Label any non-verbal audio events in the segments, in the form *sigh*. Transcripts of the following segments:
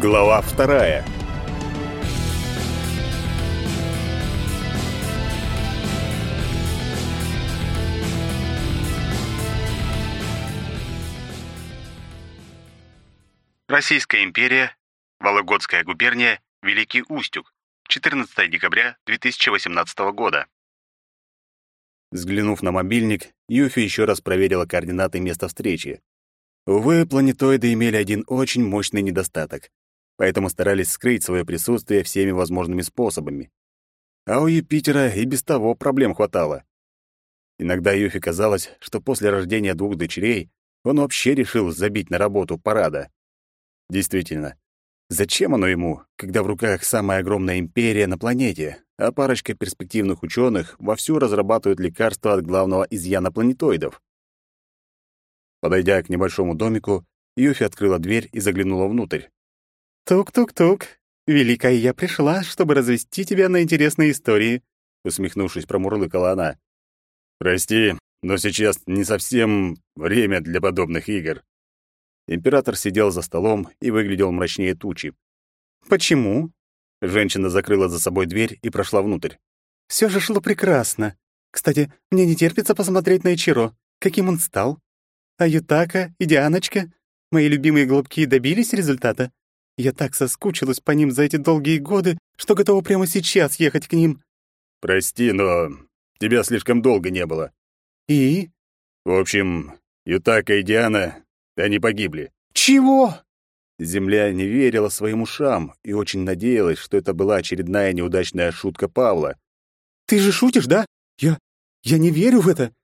Глава вторая. Российская империя, Вологодская губерния, Великий Устюг, 14 декабря 2018 года. Взглянув на мобильник, Юфи еще раз проверила координаты места встречи. Увы, планетоиды имели один очень мощный недостаток, поэтому старались скрыть свое присутствие всеми возможными способами. А у Юпитера и без того проблем хватало. Иногда Юфи казалось, что после рождения двух дочерей он вообще решил забить на работу парада. Действительно, зачем оно ему, когда в руках самая огромная империя на планете, а парочка перспективных ученых вовсю разрабатывают лекарства от главного изъяна планетоидов? Подойдя к небольшому домику, Юфи открыла дверь и заглянула внутрь. «Тук-тук-тук. Великая я пришла, чтобы развести тебя на интересные истории», усмехнувшись, промурлыкала она. «Прости, но сейчас не совсем время для подобных игр». Император сидел за столом и выглядел мрачнее тучи. «Почему?» Женщина закрыла за собой дверь и прошла внутрь. Все же шло прекрасно. Кстати, мне не терпится посмотреть на Ичиро. Каким он стал? А Ютака и Дианочка, мои любимые голубки, добились результата? Я так соскучилась по ним за эти долгие годы, что готова прямо сейчас ехать к ним. Прости, но тебя слишком долго не было. И? В общем, Ютака и Диана они погибли. Чего? Земля не верила своим ушам и очень надеялась, что это была очередная неудачная шутка Павла. Ты же шутишь, да? Я... я не верю в это.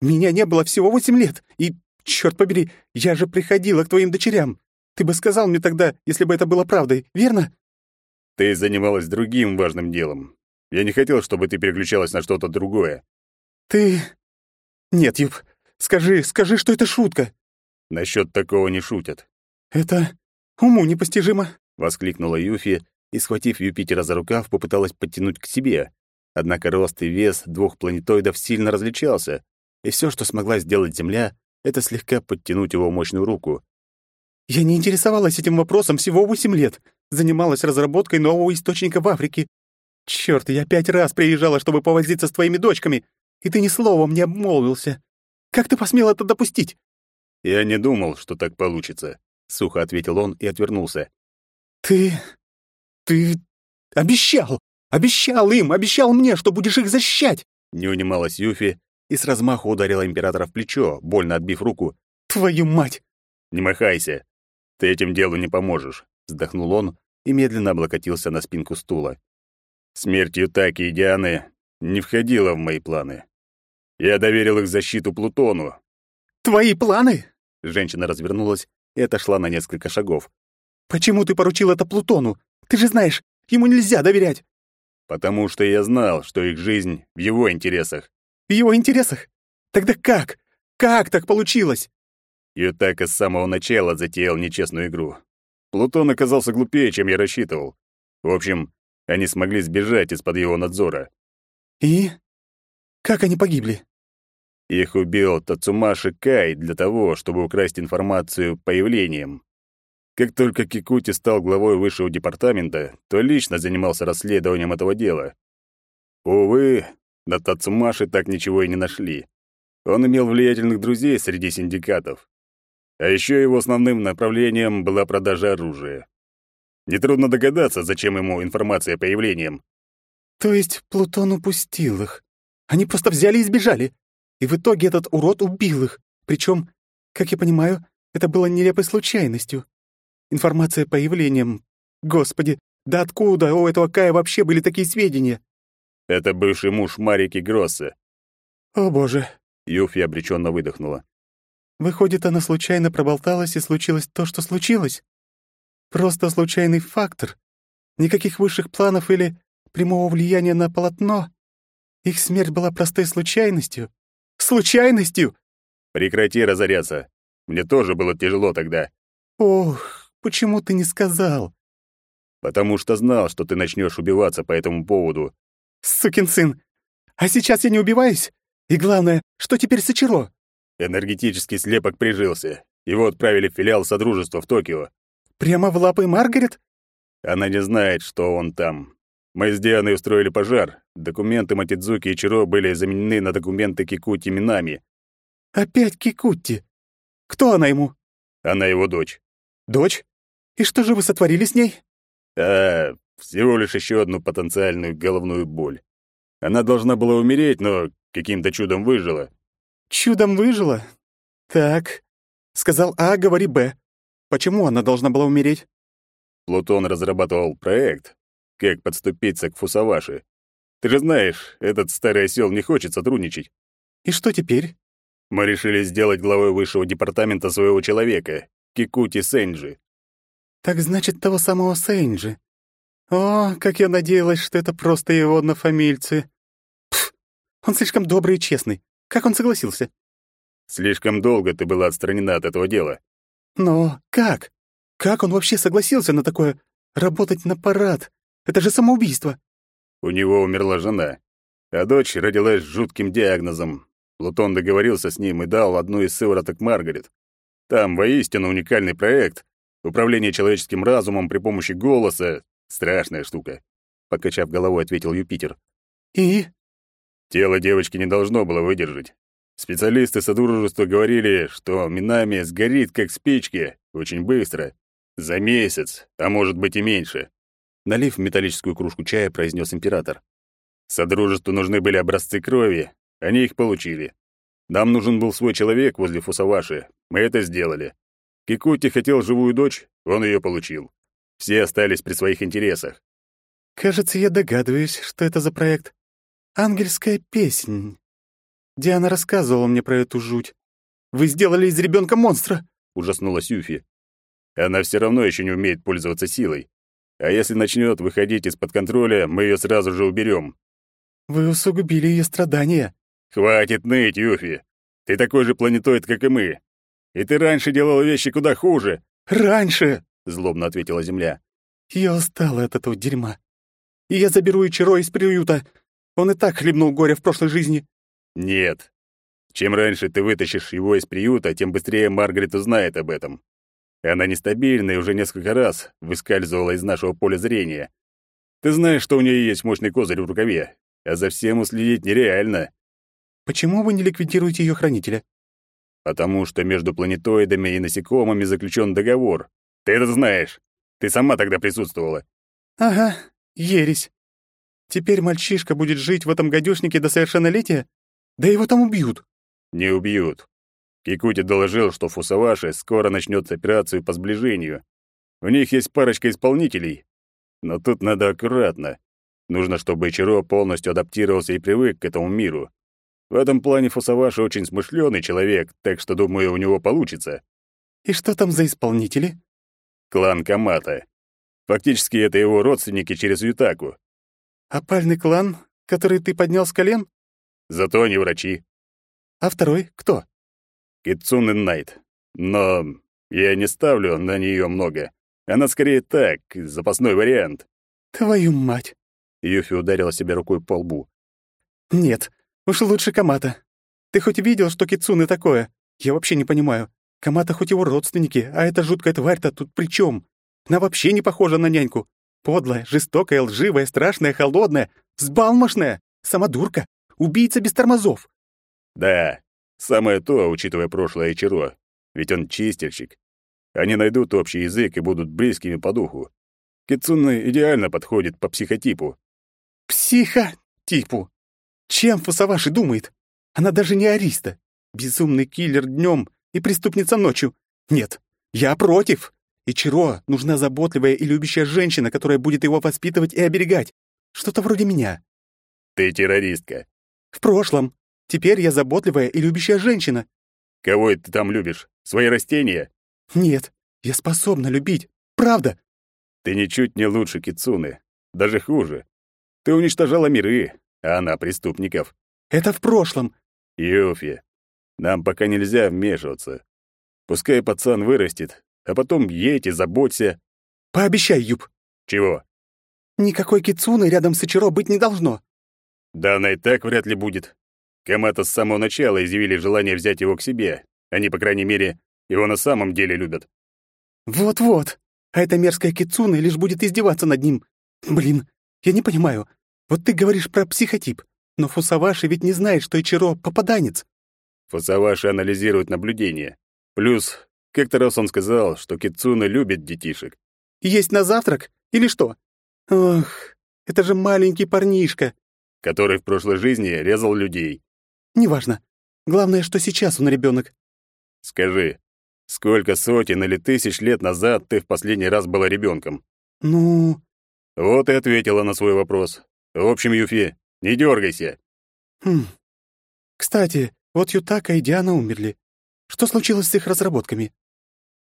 Меня не было всего восемь лет, и, черт побери, я же приходила к твоим дочерям. Ты бы сказал мне тогда, если бы это было правдой, верно? Ты занималась другим важным делом. Я не хотел, чтобы ты переключалась на что-то другое. Ты... Нет, Юб, скажи, скажи, что это шутка. Насчет такого не шутят. Это уму непостижимо, воскликнула Юфи и, схватив Юпитера за рукав, попыталась подтянуть к себе. Однако рост и вес двух планетоидов сильно различался, и все, что смогла сделать Земля, это слегка подтянуть его мощную руку. «Я не интересовалась этим вопросом всего восемь лет. Занималась разработкой нового источника в Африке. Черт, я пять раз приезжала, чтобы повозиться с твоими дочками, и ты ни словом не обмолвился. Как ты посмел это допустить? «Я не думал, что так получится», — сухо ответил он и отвернулся. «Ты... ты... обещал! Обещал им! Обещал мне, что будешь их защищать!» Не унималась Юфи и с размаху ударила императора в плечо, больно отбив руку. «Твою мать!» «Не махайся! Ты этим делу не поможешь!» — вздохнул он и медленно облокотился на спинку стула. Смерть Ютаки и Дианы не входила в мои планы. Я доверил их защиту Плутону. «Твои планы?» Женщина развернулась и отошла на несколько шагов. «Почему ты поручил это Плутону? Ты же знаешь, ему нельзя доверять!» «Потому что я знал, что их жизнь в его интересах». «В его интересах? Тогда как? Как так получилось?» Ютака с самого начала затеял нечестную игру. Плутон оказался глупее, чем я рассчитывал. В общем, они смогли сбежать из-под его надзора. «И? Как они погибли?» Их убил Тацумаши Кай для того, чтобы украсть информацию по явлениям. Как только Кикути стал главой высшего департамента, то лично занимался расследованием этого дела. Увы, на Тацумаши так ничего и не нашли. Он имел влиятельных друзей среди синдикатов. А еще его основным направлением была продажа оружия. Нетрудно догадаться, зачем ему информация по явлениям. То есть Плутон упустил их. Они просто взяли и сбежали. И в итоге этот урод убил их. Причем, как я понимаю, это было нелепой случайностью. Информация по явлениям. Господи, да откуда у этого Кая вообще были такие сведения? Это бывший муж Марики Гросса. О, боже. Юфи обреченно выдохнула. Выходит, она случайно проболталась, и случилось то, что случилось? Просто случайный фактор. Никаких высших планов или прямого влияния на полотно. Их смерть была простой случайностью. Случайностью? Прекрати разоряться. Мне тоже было тяжело тогда. Ох, почему ты не сказал? Потому что знал, что ты начнешь убиваться по этому поводу. Сукин сын. А сейчас я не убиваюсь? И главное, что теперь с Ичиро? Энергетический слепок прижился. Его отправили в филиал Содружества в Токио. Прямо в лапы Маргарет? Она не знает, что он там. Мы с Дианой устроили пожар. Документы Матидзуки и Чиро были заменены на документы Кикути Минами. Опять Кикути. Кто она ему? Она его дочь. Дочь? И что же вы сотворили с ней? А, всего лишь еще одну потенциальную головную боль. Она должна была умереть, но каким-то чудом выжила. Чудом выжила? Так. Сказал А, говори Б. Почему она должна была умереть? Плутон разрабатывал проект, как подступиться к Фусаваши. Ты же знаешь, этот старый осел не хочет сотрудничать. И что теперь? Мы решили сделать главой высшего департамента своего человека, Кикути Сенджи. Так значит, того самого Сенджи. О, как я надеялась, что это просто его однофамильцы. Пф, он слишком добрый и честный. Как он согласился? Слишком долго ты была отстранена от этого дела. Но как? Как он вообще согласился на такое? Работать на парад? Это же самоубийство. У него умерла жена, а дочь родилась с жутким диагнозом. Плутон договорился с ним и дал одну из сывороток Маргарет. Там воистину уникальный проект. Управление человеческим разумом при помощи голоса. Страшная штука. Покачав головой, ответил Юпитер. И? Тело девочки не должно было выдержать. Специалисты Содружества говорили, что Минами сгорит как спички очень быстро. За месяц, а может быть и меньше. Налив металлическую кружку чая, произнес император. Содружеству нужны были образцы крови. Они их получили. Нам нужен был свой человек возле Фусаваши. Мы это сделали. Кикути хотел живую дочь, он ее получил. Все остались при своих интересах. Кажется, я догадываюсь, что это за проект. Ангельская песнь. Диана рассказывала мне про эту жуть. Вы сделали из ребенка монстра, ужаснулась Юфи. Она все равно еще не умеет пользоваться силой. А если начнет выходить из-под контроля, мы ее сразу же уберем. Вы усугубили ее страдания. Хватит ныть, Юфи. Ты такой же планетоид, как и мы. И ты раньше делал вещи куда хуже. Раньше, злобно ответила Земля. Я устала от этого дерьма. И я заберу Ичиро из приюта. Он и так хлебнул горе в прошлой жизни. Нет. Чем раньше ты вытащишь его из приюта, тем быстрее Маргарет узнает об этом. Она нестабильна и уже несколько раз выскальзывала из нашего поля зрения. Ты знаешь, что у нее есть мощный козырь в рукаве, а за всем уследить нереально. Почему вы не ликвидируете ее хранителя? Потому что между планетоидами и насекомыми заключен договор. Ты это знаешь. Ты сама тогда присутствовала. Ага, ересь. Теперь мальчишка будет жить в этом гадюшнике до совершеннолетия? Да его там убьют. Не убьют. Кикути доложил, что Фусаваши скоро начнет операцию по сближению. У них есть парочка исполнителей. Но тут надо аккуратно. Нужно, чтобы Ичиро полностью адаптировался и привык к этому миру. В этом плане Фусаваши очень смышленый человек, так что, думаю, у него получится. И что там за исполнители? Клан Камата. Фактически это его родственники через Ютаку. Опальный клан, который ты поднял с колен? Зато они врачи. А второй кто? Китсуны Найт. Но я не ставлю на нее много. Она скорее так, запасной вариант. Твою мать. Юфи ударила себя рукой по лбу. Нет, уж лучше Камата. Ты хоть видел, что Китсуны такое? Я вообще не понимаю. Камата хоть его родственники, а эта жуткая тварь-то тут при чем? Она вообще не похожа на няньку. Подлая, жестокая, лживая, страшная, холодная, взбалмошная, самодурка. Убийца без тормозов. Да, самое то, учитывая прошлое Ичиро. Ведь он чистильщик. Они найдут общий язык и будут близкими по духу. Кицуна идеально подходит по психотипу. Психотипу? Чем Фусаваши думает? Она даже не ариста. Безумный киллер днем и преступница ночью. Нет, я против. Ичиро нужна заботливая и любящая женщина, которая будет его воспитывать и оберегать. Что-то вроде меня. Ты террористка. В прошлом. Теперь я заботливая и любящая женщина. Кого ты там любишь? Свои растения? Нет, я способна любить. Правда. Ты ничуть не лучше Кицуны. Даже хуже. Ты уничтожала миры, а она преступников. Это в прошлом. Юфи, нам пока нельзя вмешиваться. Пускай пацан вырастет, а потом едь и заботься. Пообещай, Юб. Чего? Никакой Кицуны рядом с Ичиро быть не должно. Да она и так вряд ли будет. Камата с самого начала изъявили желание взять его к себе. Они, по крайней мере, его на самом деле любят. Вот-вот. а эта мерзкая Кицуна лишь будет издеваться над ним. Блин, я не понимаю. Вот ты говоришь про психотип, но Фусаваши ведь не знает, что Ичиро — попаданец. Фусаваши анализирует наблюдения. Плюс, как-то раз он сказал, что Кицуна любит детишек. Есть на завтрак? Или что? Ох, это же маленький парнишка. Который в прошлой жизни резал людей. Неважно. Главное, что сейчас он ребенок. Скажи, сколько сотен или тысяч лет назад ты в последний раз была ребенком? Ну... Вот и ответила на свой вопрос. В общем, Юфи, не дергайся. Хм. Кстати, вот Ютака и Диана умерли. Что случилось с их разработками?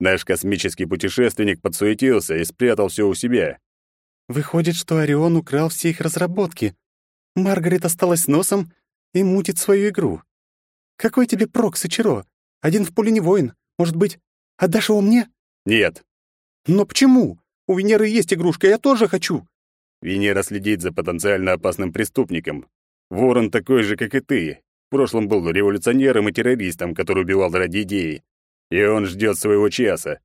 Наш космический путешественник подсуетился и спрятал все у себя. Выходит, что Орион украл все их разработки. Маргарет осталась носом и мутит свою игру. Какой тебе прок, Сычеро? Один в поле не воин. Может быть, отдашь его мне? Нет. Но почему? У Венеры есть игрушка, я тоже хочу. Венера следит за потенциально опасным преступником. Ворон такой же, как и ты. В прошлом был революционером и террористом, который убивал ради идеи. И он ждет своего часа.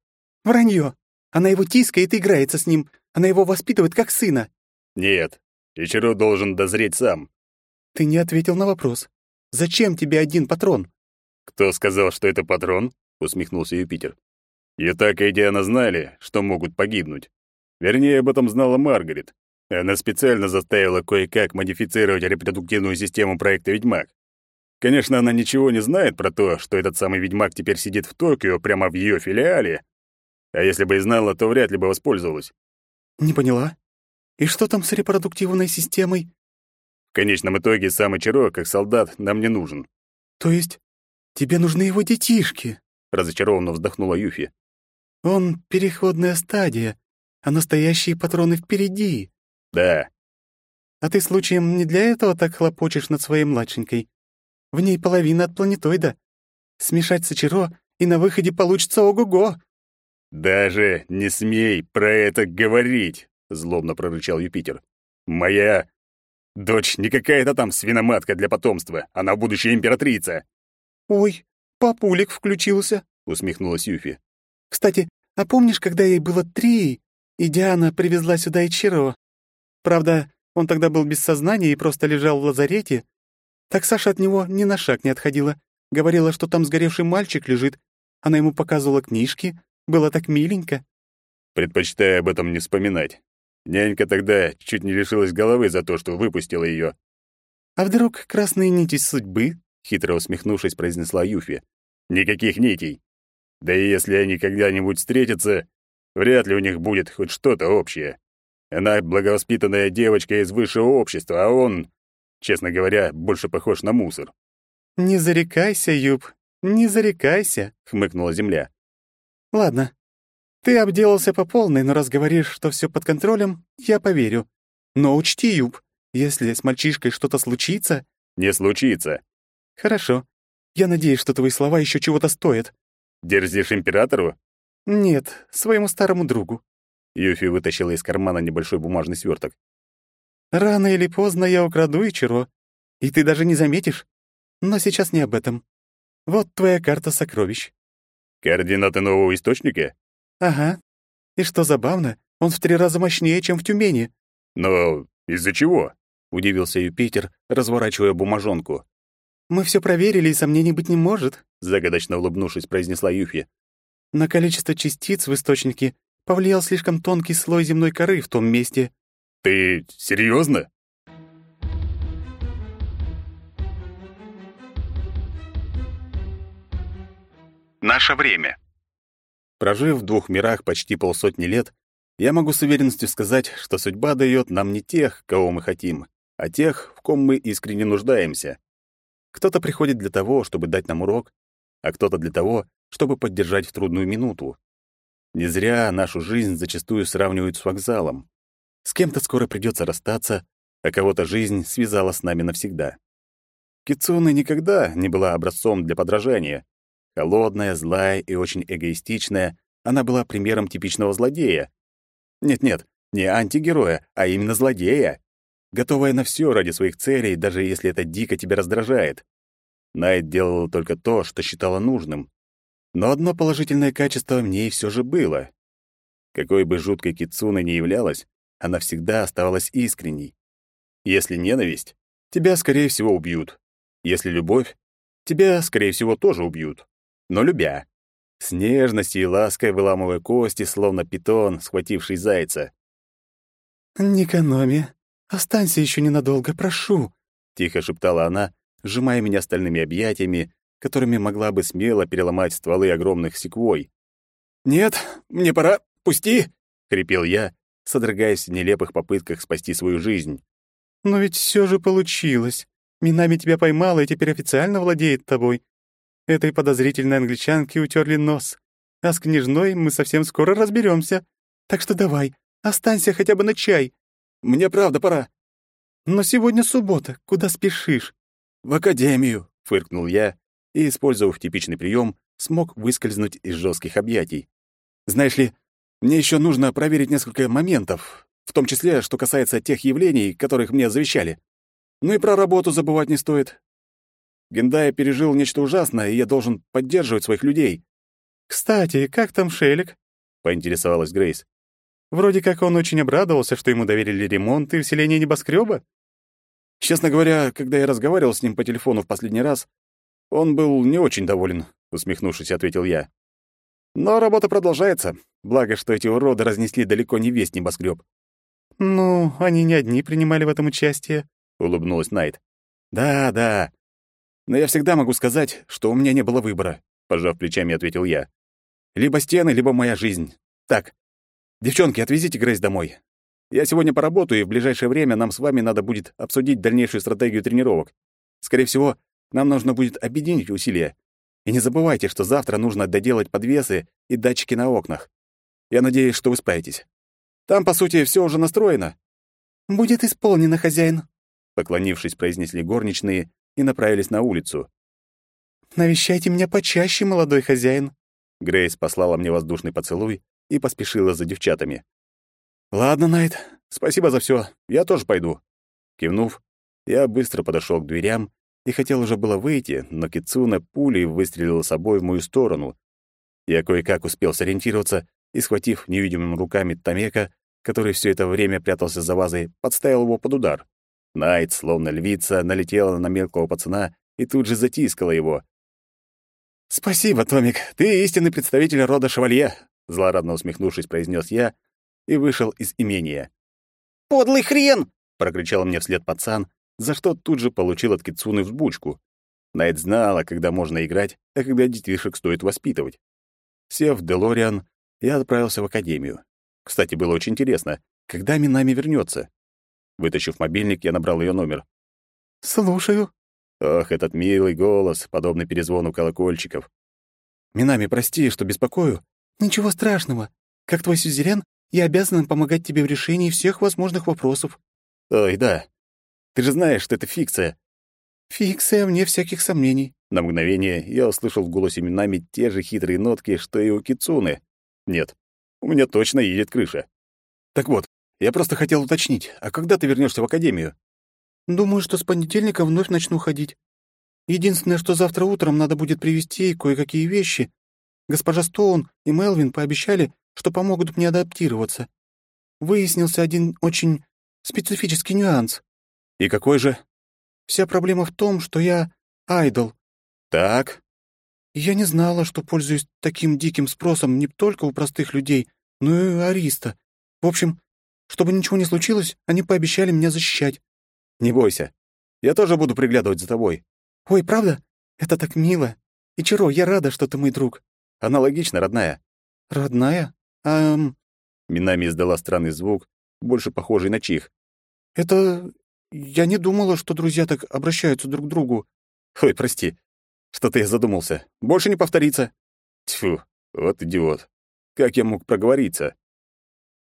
Вранье. Она его тискает и играется с ним. Она его воспитывает как сына. Нет. Ичиро должен дозреть сам. Ты не ответил на вопрос. Зачем тебе один патрон? Кто сказал, что это патрон? усмехнулся Юпитер. Ютака и Диана знали, что могут погибнуть. Вернее, об этом знала Маргарет. Она специально заставила кое-как модифицировать репродуктивную систему проекта «Ведьмак». Конечно, она ничего не знает про то, что этот самый ведьмак теперь сидит в Токио, прямо в ее филиале. А если бы и знала, то вряд ли бы воспользовалась. Не поняла. И что там с репродуктивной системой? В конечном итоге сам Ичиро, как солдат, нам не нужен. То есть тебе нужны его детишки? Разочарованно вздохнула Юфи. Он — переходная стадия, а настоящие патроны впереди. Да. А ты случаем не для этого так хлопочешь над своей младшенькой? В ней половина от планетоида. Смешать сочеро, и на выходе получится ого-го. «Даже не смей про это говорить!» — злобно прорычал Юпитер. «Моя дочь не какая-то там свиноматка для потомства, она будущая императрица!» «Ой, папулик включился!» — усмехнулась Юфи. «Кстати, а помнишь, когда ей было три, и Диана привезла сюда Ичиро? Правда, он тогда был без сознания и просто лежал в лазарете, так Саша от него ни на шаг не отходила. Говорила, что там сгоревший мальчик лежит. Она ему показывала книжки. Было так миленько. Предпочитаю об этом не вспоминать. Нянька тогда чуть не лишилась головы за то, что выпустила ее. «А вдруг красные нити судьбы?» — хитро усмехнувшись, произнесла Юфи. «Никаких нитей. Да и если они когда-нибудь встретятся, вряд ли у них будет хоть что-то общее. Она благовоспитанная девочка из высшего общества, а он Честно говоря, больше похож на мусор. «Не зарекайся, Юб, не зарекайся», — хмыкнула земля. «Ладно, ты обделался по полной, но раз говоришь, что все под контролем, я поверю. Но учти, Юб, если с мальчишкой что-то случится...» «Не случится». «Хорошо. Я надеюсь, что твои слова еще чего-то стоят». «Дерзишь императору?» «Нет, своему старому другу». Юфи вытащила из кармана небольшой бумажный сверток. Рано или поздно я украду Ичиро, и ты даже не заметишь. Но сейчас не об этом. Вот твоя карта сокровищ. Координаты нового источника? Ага. И что забавно, он в три раза мощнее, чем в Тюмени. Но из-за чего? Удивился Юпитер, разворачивая бумажонку. Мы все проверили, и сомнений быть не может, загадочно улыбнувшись, произнесла Юфи. На количество частиц в источнике повлиял слишком тонкий слой земной коры в том месте, ты серьезно? Наше время. Прожив в двух мирах почти полсотни лет, я могу с уверенностью сказать, что судьба дает нам не тех, кого мы хотим, а тех, в ком мы искренне нуждаемся. Кто-то приходит для того, чтобы дать нам урок, а кто-то для того, чтобы поддержать в трудную минуту. Не зря нашу жизнь зачастую сравнивают с вокзалом. С кем-то скоро придется расстаться, а кого-то жизнь связала с нами навсегда. Кицуна никогда не была образцом для подражания. Холодная, злая и очень эгоистичная, она была примером типичного злодея. Нет-нет, не антигероя, а именно злодея. Готовая на все ради своих целей, даже если это дико тебя раздражает. Найт делала только то, что считала нужным. Но одно положительное качество в ней все же было. Какой бы жуткой Кицуной ни являлась, она всегда оставалась искренней. Если ненависть, тебя, скорее всего, убьют. Если любовь, тебя, скорее всего, тоже убьют. Но любя. С нежностью и лаской выламывая кости, словно питон, схвативший зайца. «Никономи, останься еще ненадолго, прошу», — тихо шептала она, сжимая меня стальными объятиями, которыми могла бы смело переломать стволы огромных секвой. «Нет, мне пора, пусти!» — хрипел я, содрогаясь в нелепых попытках спасти свою жизнь. «Но ведь все же получилось. Минами тебя поймала и теперь официально владеет тобой. Этой подозрительной англичанке утерли нос. А с княжной мы совсем скоро разберемся. Так что давай, останься хотя бы на чай. Мне правда пора. Но сегодня суббота, куда спешишь? В академию, фыркнул я и, использовав типичный прием, смог выскользнуть из жестких объятий. Знаешь ли, мне еще нужно проверить несколько моментов, в том числе, что касается тех явлений, которых мне завещали. Ну и про работу забывать не стоит. Гендай пережил нечто ужасное, и я должен поддерживать своих людей. «Кстати, как там Шелик?» — поинтересовалась Грейс. «Вроде как он очень обрадовался, что ему доверили ремонт и усиление небоскреба. Честно говоря, когда я разговаривал с ним по телефону в последний раз, он был не очень доволен, усмехнувшись, ответил я. Но работа продолжается, благо, что эти уроды разнесли далеко не весь небоскреб. «Ну, они не одни принимали в этом участие», — улыбнулась Найт. «Да, да. Но я всегда могу сказать, что у меня не было выбора», — пожав плечами, ответил я. «Либо стены, либо моя жизнь. Так, девчонки, отвезите Грейс домой. Я сегодня поработаю, и в ближайшее время нам с вами надо будет обсудить дальнейшую стратегию тренировок. Скорее всего, нам нужно будет объединить усилия. И не забывайте, что завтра нужно доделать подвесы и датчики на окнах. Я надеюсь, что вы справитесь. Там, по сути, все уже настроено». «Будет исполнено, хозяин», — поклонившись, произнесли горничные и направились на улицу. «Навещайте меня почаще, молодой хозяин». Грейс послала мне воздушный поцелуй и поспешила за девчатами. «Ладно, Найт, спасибо за все. Я тоже пойду». Кивнув, я быстро подошел к дверям и хотел уже было выйти, но Кицуна пулей выстрелила собой в мою сторону. Я кое-как успел сориентироваться и, схватив невидимыми руками Тамека, который все это время прятался за вазой, подставил его под удар. Найт, словно львица, налетела на мелкого пацана и тут же затискала его. «Спасибо, Томик, ты истинный представитель рода шевалье», злорадно усмехнувшись, произнес я и вышел из имения. «Подлый хрен!» — прокричал мне вслед пацан, за что тут же получил от Кицуны взбучку. Найт знала, когда можно играть, а когда детишек стоит воспитывать. Сев в Делориан, я отправился в академию. Кстати, было очень интересно, когда Минами вернется. Вытащив мобильник, я набрал ее номер. «Слушаю». Ох, этот милый голос, подобный перезвону колокольчиков. «Минами, прости, что беспокою». «Ничего страшного. Как твой сюзерен, я обязан помогать тебе в решении всех возможных вопросов». «Ой, да. Ты же знаешь, что это фикция». «Фикция, вне всяких сомнений». На мгновение я услышал в голосе Минами те же хитрые нотки, что и у Кицуны. Нет, у меня точно едет крыша. Так вот, я просто хотел уточнить, а когда ты вернешься в академию? Думаю, что с понедельника вновь начну ходить. Единственное, что завтра утром надо будет привезти кое-какие вещи. Госпожа Стоун и Мелвин пообещали, что помогут мне адаптироваться. Выяснился один очень специфический нюанс. И какой же? Вся проблема в том, что я айдол. Так. Я не знала, что пользуюсь таким диким спросом не только у простых людей, но и у ариста. В общем, чтобы ничего не случилось, они пообещали меня защищать. Не бойся. Я тоже буду приглядывать за тобой. Ой, правда? Это так мило. И Чиро, я рада, что ты мой друг. Аналогично, родная. Родная? Эм... Минами издала странный звук, больше похожий на чих. Это... Я не думала, что друзья так обращаются друг к другу. Ой, прости. Что-то я задумался. Больше не повторится. Тьфу, вот идиот. Как я мог проговориться?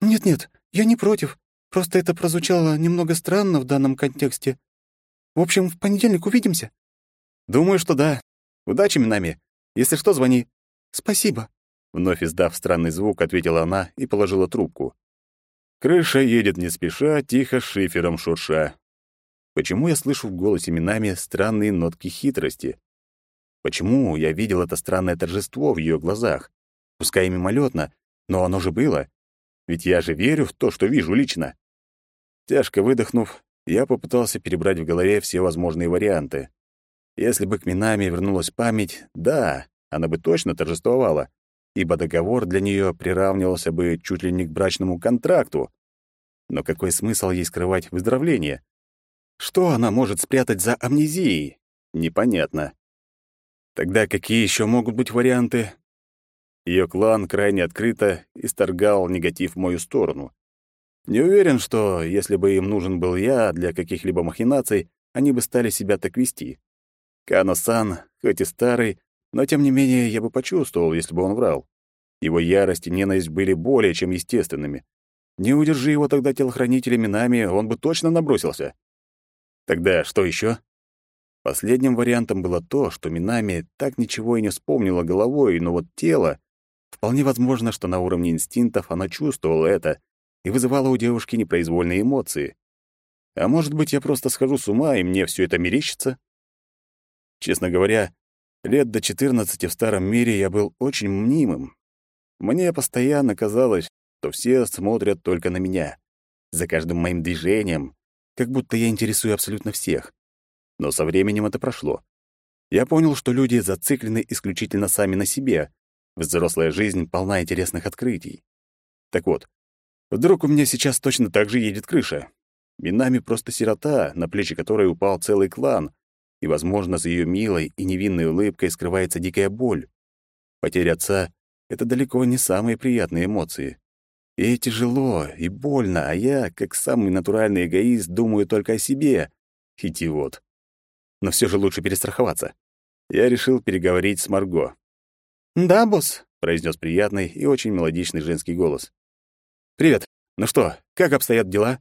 Нет-нет, я не против. Просто это прозвучало немного странно в данном контексте. В общем, в понедельник увидимся. Думаю, что да. Удачи, Минами. Если что, звони. Спасибо. Вновь издав странный звук, ответила она и положила трубку. Крыша едет не спеша, тихо шифером шурша. Почему я слышу в голосе Минами странные нотки хитрости? Почему я видел это странное торжество в ее глазах? Пускай и мимолетно, но оно же было. Ведь я же верю в то, что вижу лично. Тяжко выдохнув, я попытался перебрать в голове все возможные варианты. Если бы к Минами вернулась память, да, она бы точно торжествовала, ибо договор для нее приравнивался бы чуть ли не к брачному контракту. Но какой смысл ей скрывать выздоровление? Что она может спрятать за амнезией? Непонятно. Тогда какие еще могут быть варианты? Ее клан крайне открыто исторгал негатив в мою сторону. Не уверен, что, если бы им нужен был я для каких-либо махинаций, они бы стали себя так вести. Кано-сан, хоть и старый, но тем не менее я бы почувствовал, если бы он врал. Его ярость и ненависть были более чем естественными. Не удержи его тогда телохранителями нами, он бы точно набросился. Тогда что еще? Последним вариантом было то, что Минами так ничего и не вспомнила головой, но вот тело... Вполне возможно, что на уровне инстинктов она чувствовала это и вызывала у девушки непроизвольные эмоции. А может быть, я просто схожу с ума, и мне все это мерещится? Честно говоря, лет до 14 в старом мире я был очень мнимым. Мне постоянно казалось, что все смотрят только на меня. За каждым моим движением, как будто я интересую абсолютно всех. Но со временем это прошло. Я понял, что люди зациклены исключительно сами на себе. Взрослая жизнь полна интересных открытий. Так вот, вдруг у меня сейчас точно так же едет крыша. Минами просто сирота, на плечи которой упал целый клан, и, возможно, за ее милой и невинной улыбкой скрывается дикая боль. Потеря отца — это далеко не самые приятные эмоции. И тяжело, и больно, а я, как самый натуральный эгоист, думаю только о себе. Идиот но все же лучше перестраховаться. Я решил переговорить с Марго. «Да, босс», — произнес приятный и очень мелодичный женский голос. «Привет. Ну что, как обстоят дела?»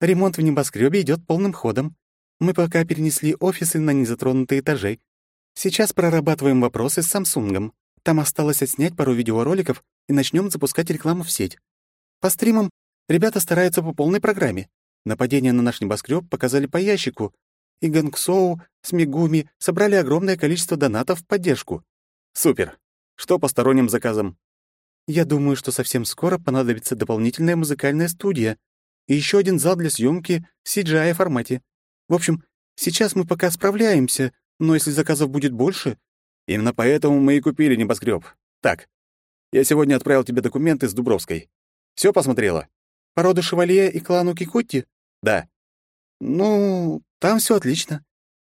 «Ремонт в небоскребе идет полным ходом. Мы пока перенесли офисы на незатронутые этажи. Сейчас прорабатываем вопросы с Самсунгом. Там осталось отснять пару видеороликов и начнем запускать рекламу в сеть. По стримам ребята стараются по полной программе. Нападение на наш небоскреб показали по ящику, и Гангсоу с Мигуми собрали огромное количество донатов в поддержку. Супер. Что по сторонним заказам? Я думаю, что совсем скоро понадобится дополнительная музыкальная студия и еще один зал для съемки в CGI формате. В общем, сейчас мы пока справляемся, но если заказов будет больше... Именно поэтому мы и купили небоскреб. Так, я сегодня отправил тебе документы с Дубровской. Все посмотрела? Породу шевалье и клану Кикутти? Да. Ну, там все отлично.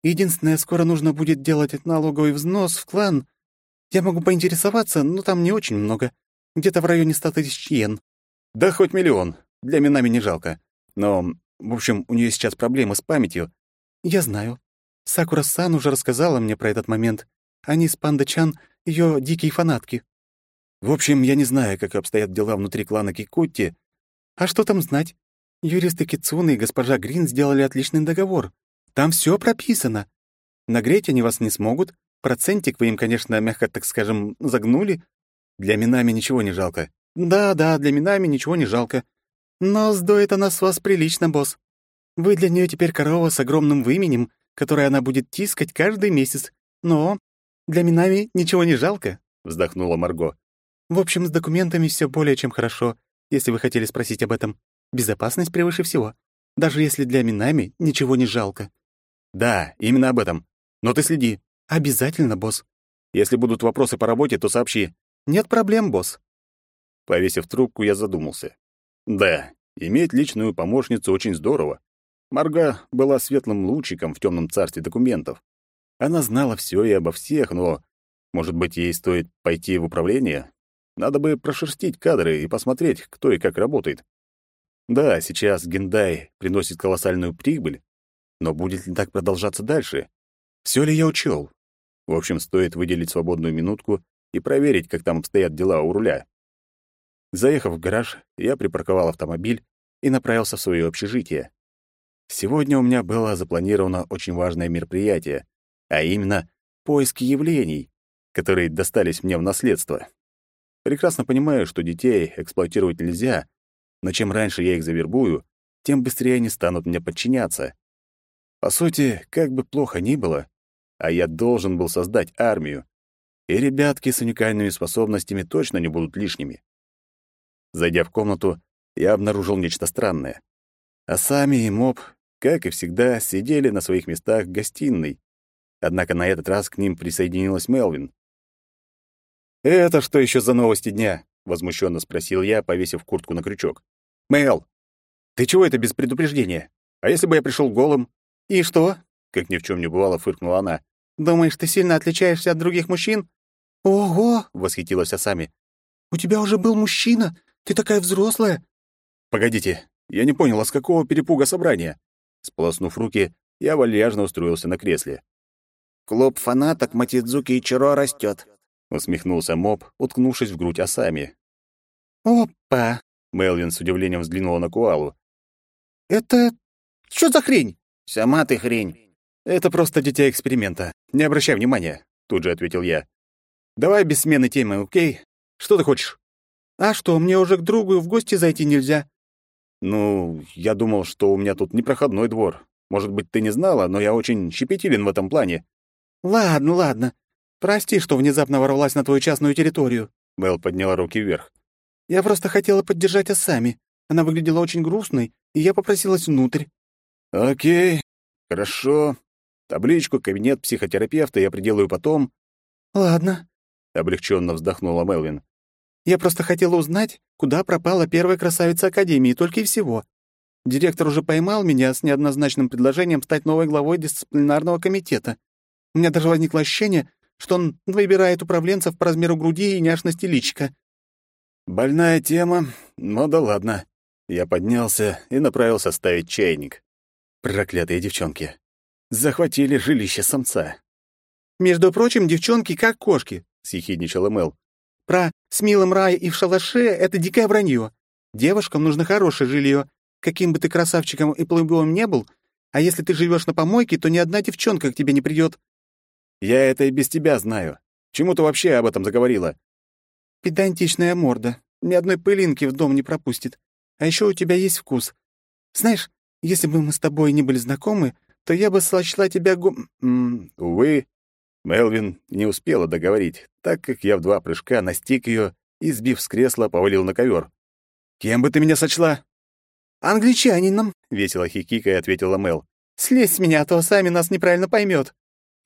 Единственное, скоро нужно будет делать налоговый взнос в клан. Я могу поинтересоваться, но там не очень много. Где-то в районе ста тысяч йен. Да хоть миллион. Для Минами не жалко. Но, в общем, у нее сейчас проблемы с памятью. Я знаю. Сакура-сан уже рассказала мне про этот момент. Они с Панда-чан — ее дикие фанатки. В общем, я не знаю, как обстоят дела внутри клана Кикутти. А что там знать? Юристы Кицуны и госпожа Грин сделали отличный договор. Там все прописано. Нагреть они вас не смогут. Процентик вы им, конечно, мягко так скажем, загнули. Для Минами ничего не жалко. Да-да, для Минами ничего не жалко. Но сдоит она с вас прилично, босс. Вы для нее теперь корова с огромным выменем, которое она будет тискать каждый месяц. Но для Минами ничего не жалко, — вздохнула Марго. В общем, с документами все более чем хорошо, если вы хотели спросить об этом. Безопасность превыше всего. Даже если для Минами ничего не жалко. Да, именно об этом. Но ты следи. Обязательно, босс. Если будут вопросы по работе, то сообщи. Нет проблем, босс. Повесив трубку, я задумался. Да, иметь личную помощницу очень здорово. Марга была светлым лучиком в темном царстве документов. Она знала все и обо всех, но, может быть, ей стоит пойти в управление? Надо бы прошерстить кадры и посмотреть, кто и как работает. Да, сейчас Гендай приносит колоссальную прибыль, но будет ли так продолжаться дальше? Все ли я учел? В общем, стоит выделить свободную минутку и проверить, как там обстоят дела у руля. Заехав в гараж, я припарковал автомобиль и направился в свое общежитие. Сегодня у меня было запланировано очень важное мероприятие, а именно поиски явлений, которые достались мне в наследство. Прекрасно понимаю, что детей эксплуатировать нельзя, но чем раньше я их завербую, тем быстрее они станут мне подчиняться. По сути, как бы плохо ни было, а я должен был создать армию, и ребятки с уникальными способностями точно не будут лишними. Зайдя в комнату, я обнаружил нечто странное. А сами и Моб, как и всегда, сидели на своих местах в гостиной. Однако на этот раз к ним присоединилась Мелвин. «Это что еще за новости дня?» — возмущенно спросил я, повесив куртку на крючок. «Мэл, ты чего это без предупреждения? А если бы я пришел голым?» «И что?» — как ни в чем не бывало, фыркнула она. «Думаешь, ты сильно отличаешься от других мужчин?» «Ого!» — восхитилась Асами. «У тебя уже был мужчина? Ты такая взрослая!» «Погодите, я не понял, а с какого перепуга собрания?» Сполоснув руки, я вальяжно устроился на кресле. «Клуб фанаток Матидзуки и Чиро растет», — усмехнулся Моб, уткнувшись в грудь Асами. «Опа!» — Мелвин с удивлением взглянула на Куалу. «Это... что за хрень?» «Сама ты хрень». «Это просто дитя эксперимента. Не обращай внимания», — тут же ответил я. «Давай без смены темы, окей? Что ты хочешь?» «А что, мне уже к другу в гости зайти нельзя?» «Ну, я думал, что у меня тут непроходной двор. Может быть, ты не знала, но я очень щепетилен в этом плане». «Ладно, ладно. Прости, что внезапно ворвалась на твою частную территорию». Мэл подняла руки вверх. «Я просто хотела поддержать Асами. Она выглядела очень грустной, и я попросилась внутрь». «Окей, хорошо. Табличку «Кабинет психотерапевта» я приделаю потом». «Ладно», — облегченно вздохнула Мелвин. Я просто хотела узнать, куда пропала первая красавица Академии, только и всего. Директор уже поймал меня с неоднозначным предложением стать новой главой дисциплинарного комитета. У меня даже возникло ощущение, что он выбирает управленцев по размеру груди и няшности личика. Больная тема, но да ладно. Я поднялся и направился ставить чайник. Проклятые девчонки. Захватили жилище самца. «Между прочим, девчонки как кошки», — съехидничала Мел. Про «с милым рай и в шалаше» — это дикое вранье. Девушкам нужно хорошее жилье, каким бы ты красавчиком и плейбоем не был, а если ты живешь на помойке, то ни одна девчонка к тебе не придет. Я это и без тебя знаю. Чему ты вообще об этом заговорила? Педантичная морда. Ни одной пылинки в дом не пропустит. А еще у тебя есть вкус. Знаешь, если бы мы с тобой не были знакомы, то я бы сочла тебя гу... Увы, Мелвин не успела договорить, так как я в два прыжка настиг ее и, сбив с кресла, повалил на ковер. «Кем бы ты меня сочла?» «Англичанином», — весело хихикая ответила Мел. «Слезь с меня, а то сами нас неправильно поймет».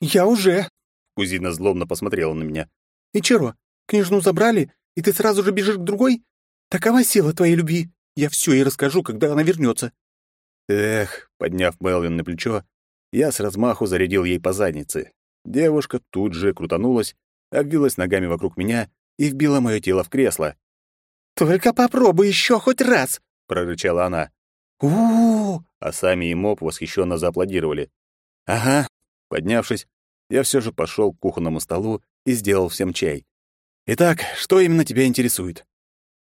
«Я уже». Кузина злобно посмотрела на меня. «И чего, княжну забрали, и ты сразу же бежишь к другой? Такова сила твоей любви. Я все ей расскажу, когда она вернется. Эх, подняв Мелвин на плечо, я с размаху зарядил ей по заднице. Девушка тут же крутанулась, обвилась ногами вокруг меня и вбила мое тело в кресло. «Только попробуй еще хоть раз!» — прорычала она. у у, -у А сами и Моп восхищенно зааплодировали. «Ага». Поднявшись, я все же пошел к кухонному столу и сделал всем чай. «Итак, что именно тебя интересует?»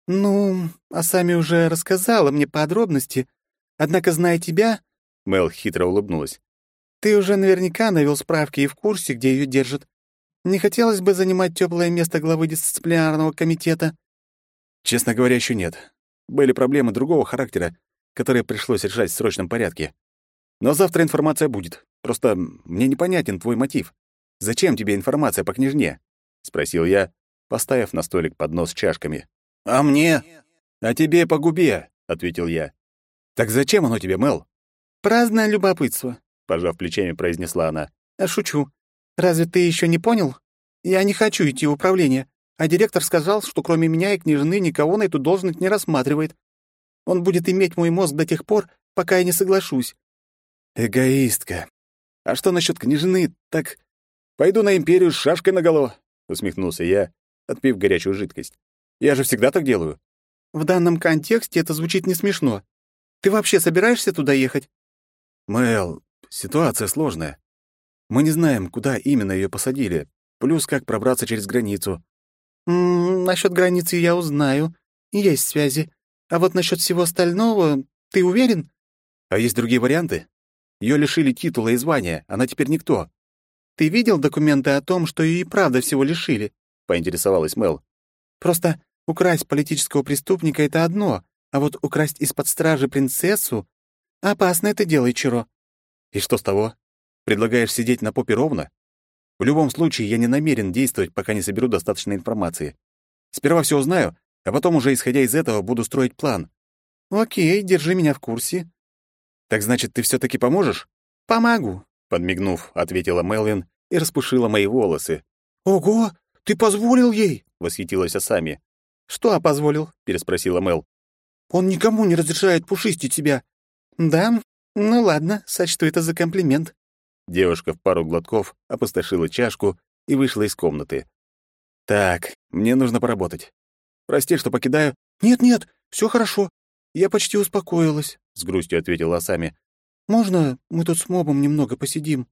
«Ну, а сами уже рассказала мне подробности. Однако, зная тебя...» Мел хитро улыбнулась. Ты уже наверняка навел справки и в курсе, где ее держат. Не хотелось бы занимать теплое место главы дисциплинарного комитета? Честно говоря, еще нет. Были проблемы другого характера, которые пришлось решать в срочном порядке. Но завтра информация будет. Просто мне непонятен твой мотив. Зачем тебе информация по княжне? спросил я, поставив на столик поднос с чашками. А мне? А тебе по губе, ответил я. Так зачем оно тебе, Мел? Праздное любопытство. — пожав плечами, произнесла она. «А шучу. Разве ты еще не понял? Я не хочу идти в управление, а директор сказал, что кроме меня и княжны никого на эту должность не рассматривает. Он будет иметь мой мозг до тех пор, пока я не соглашусь». «Эгоистка. А что насчет княжны? Так пойду на империю с шашкой наголо», — усмехнулся я, отпив горячую жидкость. «Я же всегда так делаю». «В данном контексте это звучит не смешно. Ты вообще собираешься туда ехать?» «Мэл, Ситуация сложная. Мы не знаем, куда именно ее посадили, плюс как пробраться через границу. М насчет границы я узнаю. Есть связи. А вот насчет всего остального, ты уверен? А есть другие варианты? Ее лишили титула и звания, она теперь никто. Ты видел документы о том, что ее и правда всего лишили? Поинтересовалась Мел. Просто украсть политического преступника — это одно, а вот украсть из-под стражи принцессу — опасно это дело, Чиро. И что с того? Предлагаешь сидеть на попе ровно? В любом случае, я не намерен действовать, пока не соберу достаточно информации. Сперва все узнаю, А потом уже, исходя из этого, буду строить план. Окей, держи меня в курсе. Так значит, ты все таки поможешь? Помогу, подмигнув, ответила Мелвин и распушила мои волосы. Ого, ты позволил ей? восхитилась Асами. Что позволил? переспросила Мел. Он никому не разрешает пушистить себя. Да? Ну ладно, сочту это за комплимент. Девушка в пару глотков опустошила чашку и вышла из комнаты. Так, мне нужно поработать. Прости, что покидаю. Нет-нет, все хорошо. Я почти успокоилась, с грустью ответила Асами. Можно мы тут с мобом немного посидим?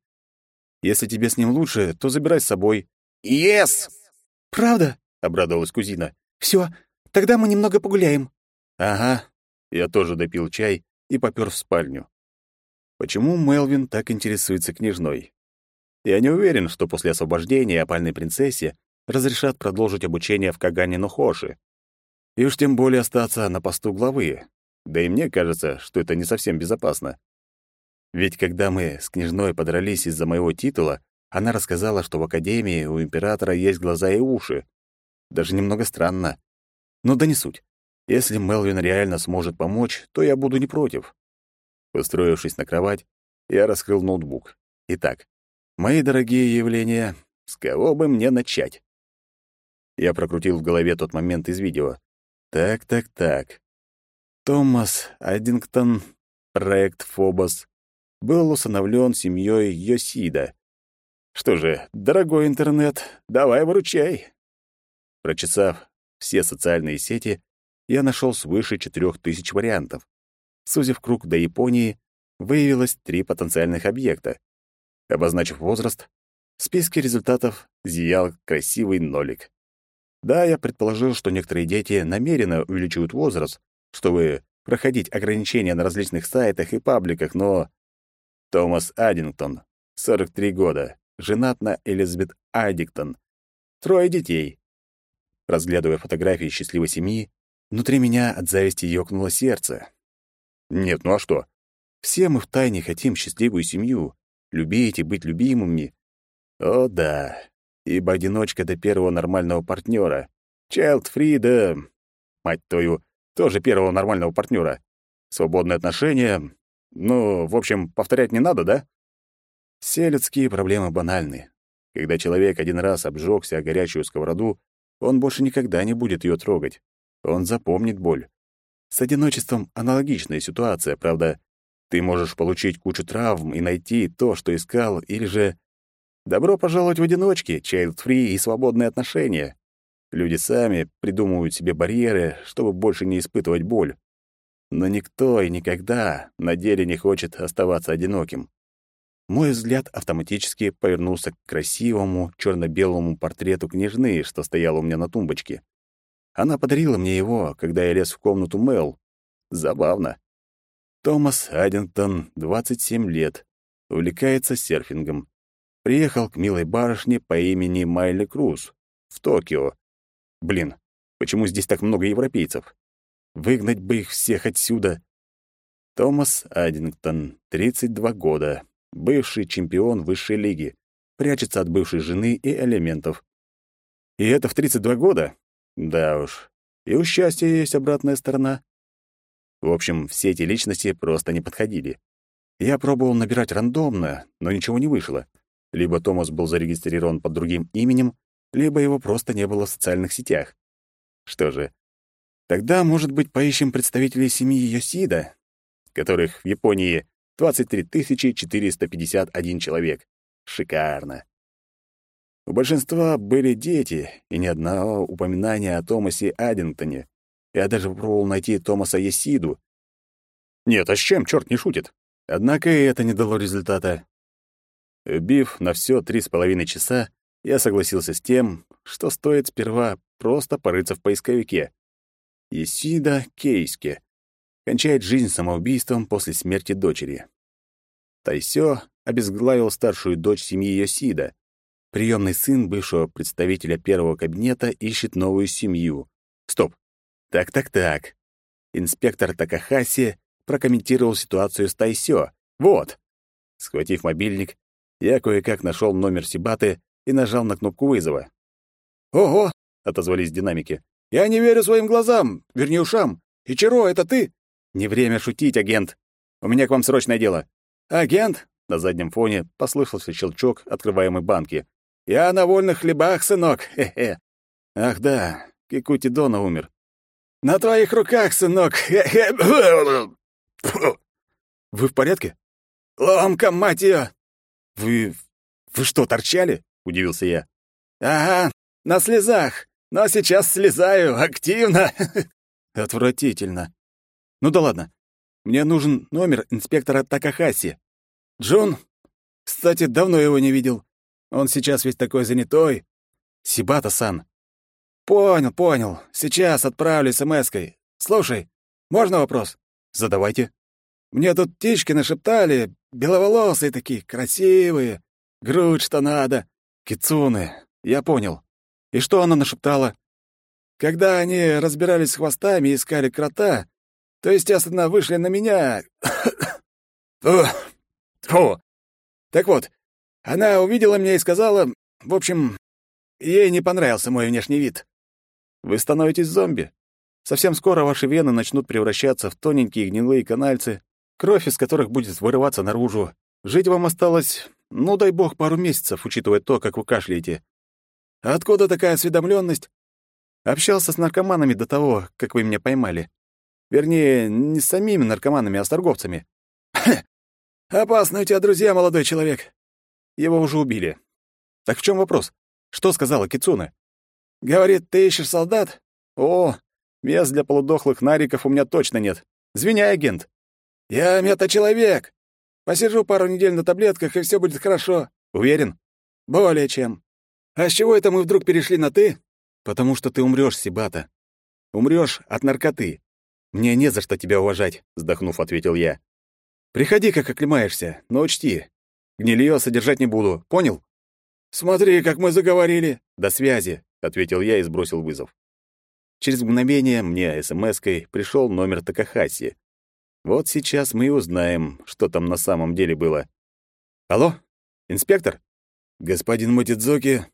Если тебе с ним лучше, то забирай с собой. Yes! Правда? обрадовалась кузина. Все, тогда мы немного погуляем. Ага. Я тоже допил чай и попёр в спальню. Почему Мелвин так интересуется княжной? Я не уверен, что после освобождения опальной принцессе разрешат продолжить обучение в Кагане Нохоши. И уж тем более остаться на посту главы. Да и мне кажется, что это не совсем безопасно. Ведь когда мы с княжной подрались из-за моего титула, она рассказала, что в академии у императора есть глаза и уши. Даже немного странно. Но да не суть. Если Мелвин реально сможет помочь, то я буду не против. Устроившись на кровать, я раскрыл ноутбук. Итак, мои дорогие явления, с кого бы мне начать? Я прокрутил в голове тот момент из видео. Так, так, так. Томас Аддингтон, проект Фобос, был усыновлен семьей Йосида. Что же, дорогой интернет, давай выручай. Прочесав все социальные сети, я нашел свыше четырех тысяч вариантов. Сузив круг до Японии, выявилось три потенциальных объекта. Обозначив возраст, в списке результатов зиял красивый нолик. Да, я предположил, что некоторые дети намеренно увеличивают возраст, чтобы проходить ограничения на различных сайтах и пабликах, но... Томас Аддингтон, 43 года, женат на Элизабет Аддингтон. Трое детей. Разглядывая фотографии счастливой семьи, внутри меня от зависти ёкнуло сердце. Нет, ну а что? Все мы втайне хотим счастливую семью, любить и быть любимыми. О да, ибо одиночка до первого нормального партнера. Child-free, да... Мать твою, тоже первого нормального партнера. Свободные отношения... Ну, в общем, повторять не надо, да? Все людские проблемы банальны. Когда человек один раз обжегся о горячую сковороду, он больше никогда не будет ее трогать. Он запомнит боль. С одиночеством аналогичная ситуация, правда. Ты можешь получить кучу травм и найти то, что искал, или же... Добро пожаловать в одиночке, child-free и свободные отношения. Люди сами придумывают себе барьеры, чтобы больше не испытывать боль. Но никто и никогда на деле не хочет оставаться одиноким. Мой взгляд автоматически повернулся к красивому черно-белому портрету княжны, что стоял у меня на тумбочке. Она подарила мне его, когда я лез в комнату Мэл. Забавно. Томас Аддингтон, 27 лет, увлекается серфингом. Приехал к милой барышне по имени Майли Круз в Токио. Блин, почему здесь так много европейцев? Выгнать бы их всех отсюда. Томас Аддингтон, 32 года, бывший чемпион высшей лиги, прячется от бывшей жены и элементов. И это в 32 года? Да уж, и у счастья есть обратная сторона. В общем, все эти личности просто не подходили. Я пробовал набирать рандомно, но ничего не вышло. Либо Томас был зарегистрирован под другим именем, либо его просто не было в социальных сетях. Что же, тогда, может быть, поищем представителей семьи Йосида, которых в Японии 23 451 человек. Шикарно. У большинства были дети, и ни одного упоминания о Томасе Аддингтоне. Я даже попробовал найти Томаса Есиду. Нет, а с чем черт не шутит? Однако и это не дало результата. Бив на все три с половиной часа, я согласился с тем, что стоит сперва просто порыться в поисковике. Есида Кейске кончает жизнь самоубийством после смерти дочери. Тайсё обезглавил старшую дочь семьи Йосида, Приемный сын бывшего представителя первого кабинета ищет новую семью. Стоп. Так-так-так. Инспектор Такахаси прокомментировал ситуацию с Тайсё. Вот. Схватив мобильник, я кое-как нашел номер Сибаты и нажал на кнопку вызова. «Ого!» — отозвались динамики. Я не верю своим глазам, вернее, ушам. Ичиро, это ты?» «Не время шутить, агент. У меня к вам срочное дело». «Агент?» — на заднем фоне послышался щелчок открываемой банки. «Я на вольных хлебах, сынок, хе-хе». «Ах да, Кикути Дона умер». «На твоих руках, сынок, хе-хе». «Вы в порядке?» «Ломка, мать её!» «Вы... вы что, торчали?» — удивился я. «Ага, на слезах. Но сейчас слезаю активно». *laughs* Отвратительно. Ну да ладно. Мне нужен номер инспектора Такахаси. Джун? Кстати, давно его не видел. Он сейчас весь такой занятой. Сибата-сан. Понял, понял. Сейчас отправлю смс-кой. Слушай, можно вопрос? Задавайте. Мне тут птички нашептали, беловолосые такие, красивые. Грудь что надо. Кицуны. Я понял. И что она нашептала? Когда они разбирались с хвостами и искали крота, то, естественно, вышли на меня. *coughs* Фу. Так вот, она увидела меня и сказала, в общем, ей не понравился мой внешний вид. Вы становитесь зомби. Совсем скоро ваши вены начнут превращаться в тоненькие гнилые канальцы, кровь из которых будет вырываться наружу. Жить вам осталось, ну, дай бог, пару месяцев, учитывая то, как вы кашляете. Откуда такая осведомленность? Общался с наркоманами до того, как вы меня поймали. Вернее, не с самими наркоманами, а с торговцами. Опасны у тебя друзья, молодой человек. Его уже убили. Так в чем вопрос? Что сказала Кицуна? Говорит, ты ищешь солдат? О, мест для полудохлых нариков у меня точно нет. Звиняй, агент. Я мета-человек. Посижу пару недель на таблетках, и все будет хорошо. Уверен? Более чем. А с чего это мы вдруг перешли на «ты»? Потому что ты умрёшь, Сибата. Умрёшь от наркоты. Мне не за что тебя уважать, вздохнув, ответил я. Приходи, как оклемаешься, но учти, гнилье содержать не буду, понял? Смотри, как мы заговорили. До связи, ответил я и сбросил вызов. Через мгновение мне смс-кой пришёл номер Такахаси. Вот сейчас мы и узнаем, что там на самом деле было. Алло, инспектор? Господин Мотидзуки,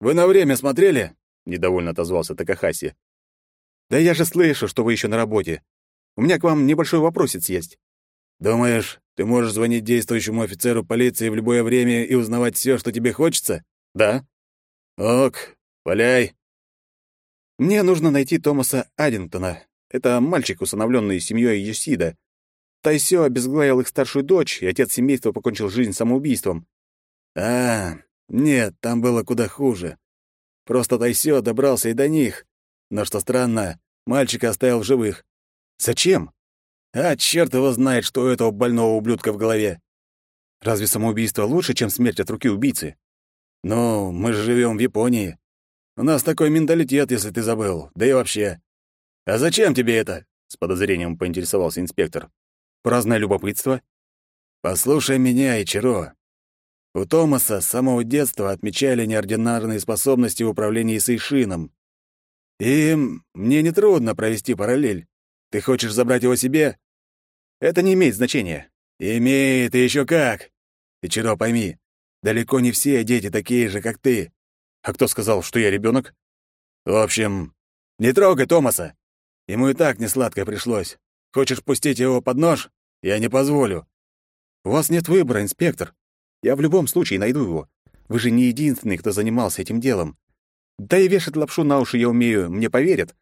вы на время смотрели? — недовольно отозвался Такахаси. «Да я же слышу, что вы еще на работе. У меня к вам небольшой вопросец есть». «Думаешь, ты можешь звонить действующему офицеру полиции в любое время и узнавать все, что тебе хочется?» «Да». «Ок, валяй». «Мне нужно найти Томаса Аддингтона. Это мальчик, усыновленный семьей Юсида. Тайсё обезглавил их старшую дочь, и отец семейства покончил жизнь самоубийством». «А, нет, там было куда хуже. Просто Тайсё добрался и до них. Но что странно, мальчика оставил в живых. Зачем? А черт его знает, что у этого больного ублюдка в голове. Разве самоубийство лучше, чем смерть от руки убийцы? Ну, мы же живем в Японии. У нас такой менталитет, если ты забыл. Да и вообще. А зачем тебе это? С подозрением поинтересовался инспектор. Праздное любопытство. Послушай меня, Ичиро. У Томаса с самого детства отмечали неординарные способности в управлении Сейшином. И мне нетрудно провести параллель. Ты хочешь забрать его себе? Это не имеет значения. Имеет, и еще как. Ичиро, пойми, далеко не все дети такие же, как ты. А кто сказал, что я ребенок? В общем, не трогай Томаса. Ему и так несладко пришлось. Хочешь пустить его под нож? Я не позволю. У вас нет выбора, инспектор. Я в любом случае найду его. Вы же не единственный, кто занимался этим делом. Да и вешать лапшу на уши я умею, мне поверят.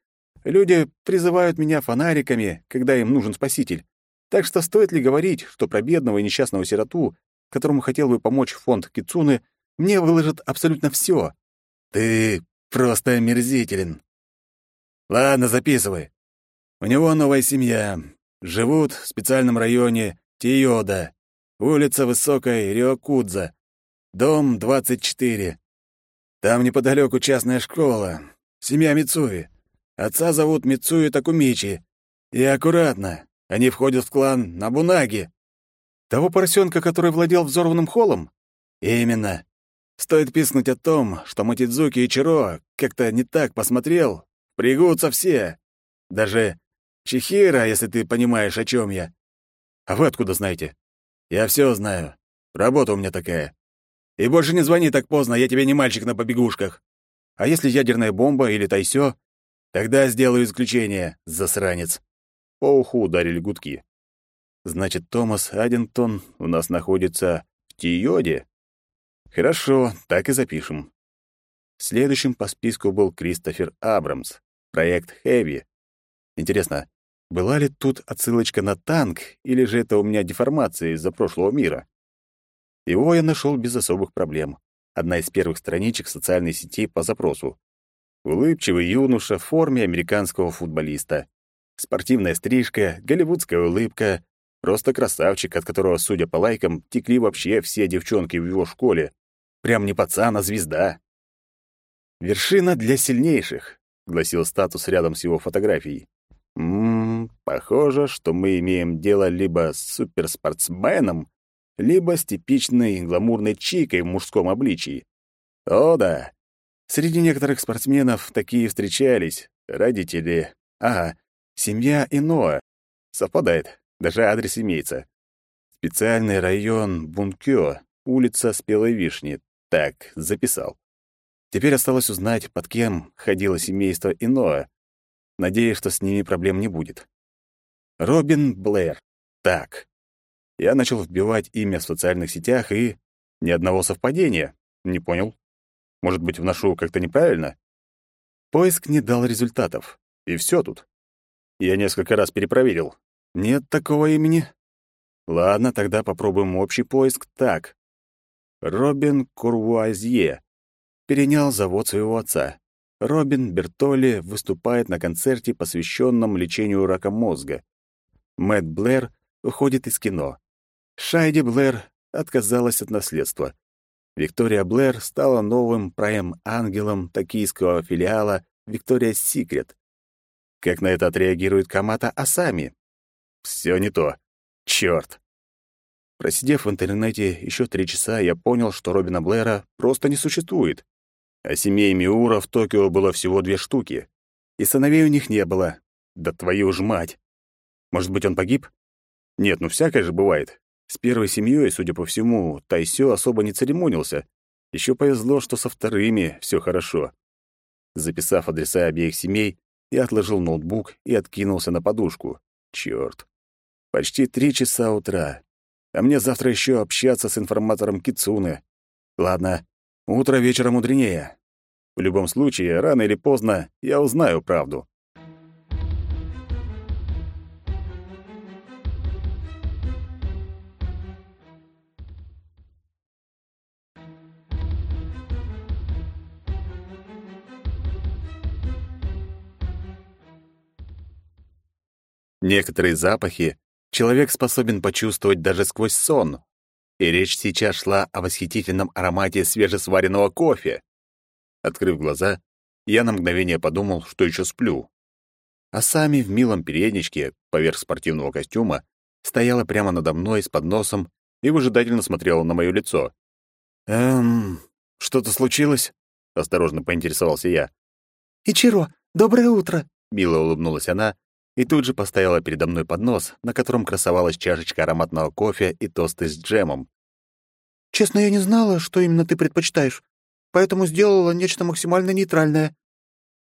Люди призывают меня фонариками, когда им нужен спаситель. Так что стоит ли говорить, что про бедного и несчастного сироту, которому хотел бы помочь фонд Кицуны, мне выложат абсолютно все. Ты просто омерзителен. Ладно, записывай. У него новая семья. Живут в специальном районе Тиода. Улица Высокая, Риокудза. Дом 24. Там неподалеку частная школа. Семья Мицуи. Отца зовут Мицуи Такумичи. И аккуратно, они входят в клан Набунаги. Того поросенка, который владел взорванным холлом? Именно. Стоит пискнуть о том, что Матидзуки и Чиро как-то не так посмотрел, пригутся все. Даже Чихира, если ты понимаешь, о чем я. А вы откуда знаете? Я все знаю. Работа у меня такая. И больше не звони так поздно, я тебе не мальчик на побегушках. А если ядерная бомба или тайсё? Тогда сделаю исключение, засранец. По уху ударили гудки. Значит, Томас Аддингтон у нас находится в Тиоде? Хорошо, так и запишем. Следующим по списку был Кристофер Абрамс, проект Хэви. Интересно, была ли тут отсылочка на танк, или же это у меня деформация из-за прошлого мира? Его я нашел без особых проблем. Одна из первых страничек социальной сети по запросу. Улыбчивый юноша в форме американского футболиста. Спортивная стрижка, голливудская улыбка. Просто красавчик, от которого, судя по лайкам, текли вообще все девчонки в его школе. Прям не пацан, а звезда. «Вершина для сильнейших», — гласил статус рядом с его фотографией. Ммм, похоже, что мы имеем дело либо с суперспортсменом, либо с типичной гламурной чикой в мужском обличии. О да, среди некоторых спортсменов такие встречались. Родители. Ага, семья Иноа. Совпадает, даже адрес имеется. Специальный район Бункё, улица Спелой Вишни. Так, записал. Теперь осталось узнать, под кем ходило семейство Иноа. Надеюсь, что с ними проблем не будет. Робин Блэр. Так, я начал вбивать имя в социальных сетях и... Ни одного совпадения. Не понял. Может быть, вношу как-то неправильно? Поиск не дал результатов. И все тут. Я несколько раз перепроверил. Нет такого имени. Ладно, тогда попробуем общий поиск так. Робин Курвуазье перенял завод своего отца. Робин Бертоли выступает на концерте, посвященном лечению рака мозга. Мэтт Блэр уходит из кино. Шайди Блэр отказалась от наследства. Виктория Блэр стала новым прайм-ангелом токийского филиала Виктория Секрет. Как на это отреагирует Камата Асами? Все не то. Черт! Просидев в интернете еще три часа, я понял, что Робина Блэра просто не существует. А семей Миура в Токио было всего две штуки. И сыновей у них не было. Да твою ж мать! Может быть, он погиб? Нет, ну всякое же бывает. С первой семьей, судя по всему, Тайсё особо не церемонился. Еще повезло, что со вторыми все хорошо. Записав адреса обеих семей, я отложил ноутбук и откинулся на подушку. Черт. Почти три часа утра. А мне завтра еще общаться с информатором Кицуны. Ладно, утро вечера мудренее. В любом случае, рано или поздно я узнаю правду. Некоторые запахи человек способен почувствовать даже сквозь сон. И речь сейчас шла о восхитительном аромате свежесваренного кофе. Открыв глаза, я на мгновение подумал, что еще сплю. А сами в милом передничке, поверх спортивного костюма, стояла прямо надо мной с подносом и выжидательно смотрела на мое лицо. «Эм, что-то случилось?» — осторожно поинтересовался я. «Ичиро, доброе утро!» — мило улыбнулась она и тут же поставила передо мной поднос, на котором красовалась чашечка ароматного кофе и тосты с джемом. «Честно, я не знала, что именно ты предпочитаешь, поэтому сделала нечто максимально нейтральное».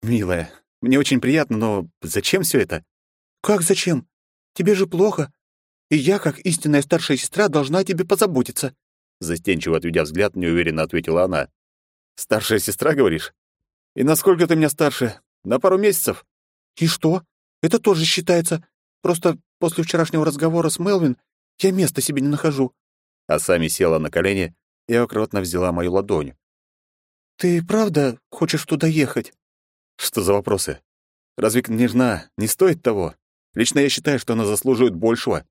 «Милая, мне очень приятно, но зачем все это?» «Как зачем? Тебе же плохо. И я, как истинная старшая сестра, должна о тебе позаботиться». Застенчиво отведя взгляд, неуверенно ответила она. «Старшая сестра, говоришь? И насколько ты меня старше? На пару месяцев?» «И что? Это тоже считается. Просто после вчерашнего разговора с Мелвин я места себе не нахожу». А сами села на колени и аккуратно взяла мою ладонь. «Ты правда хочешь туда ехать?» «Что за вопросы? Разве княжна не стоит того? Лично я считаю, что она заслуживает большего.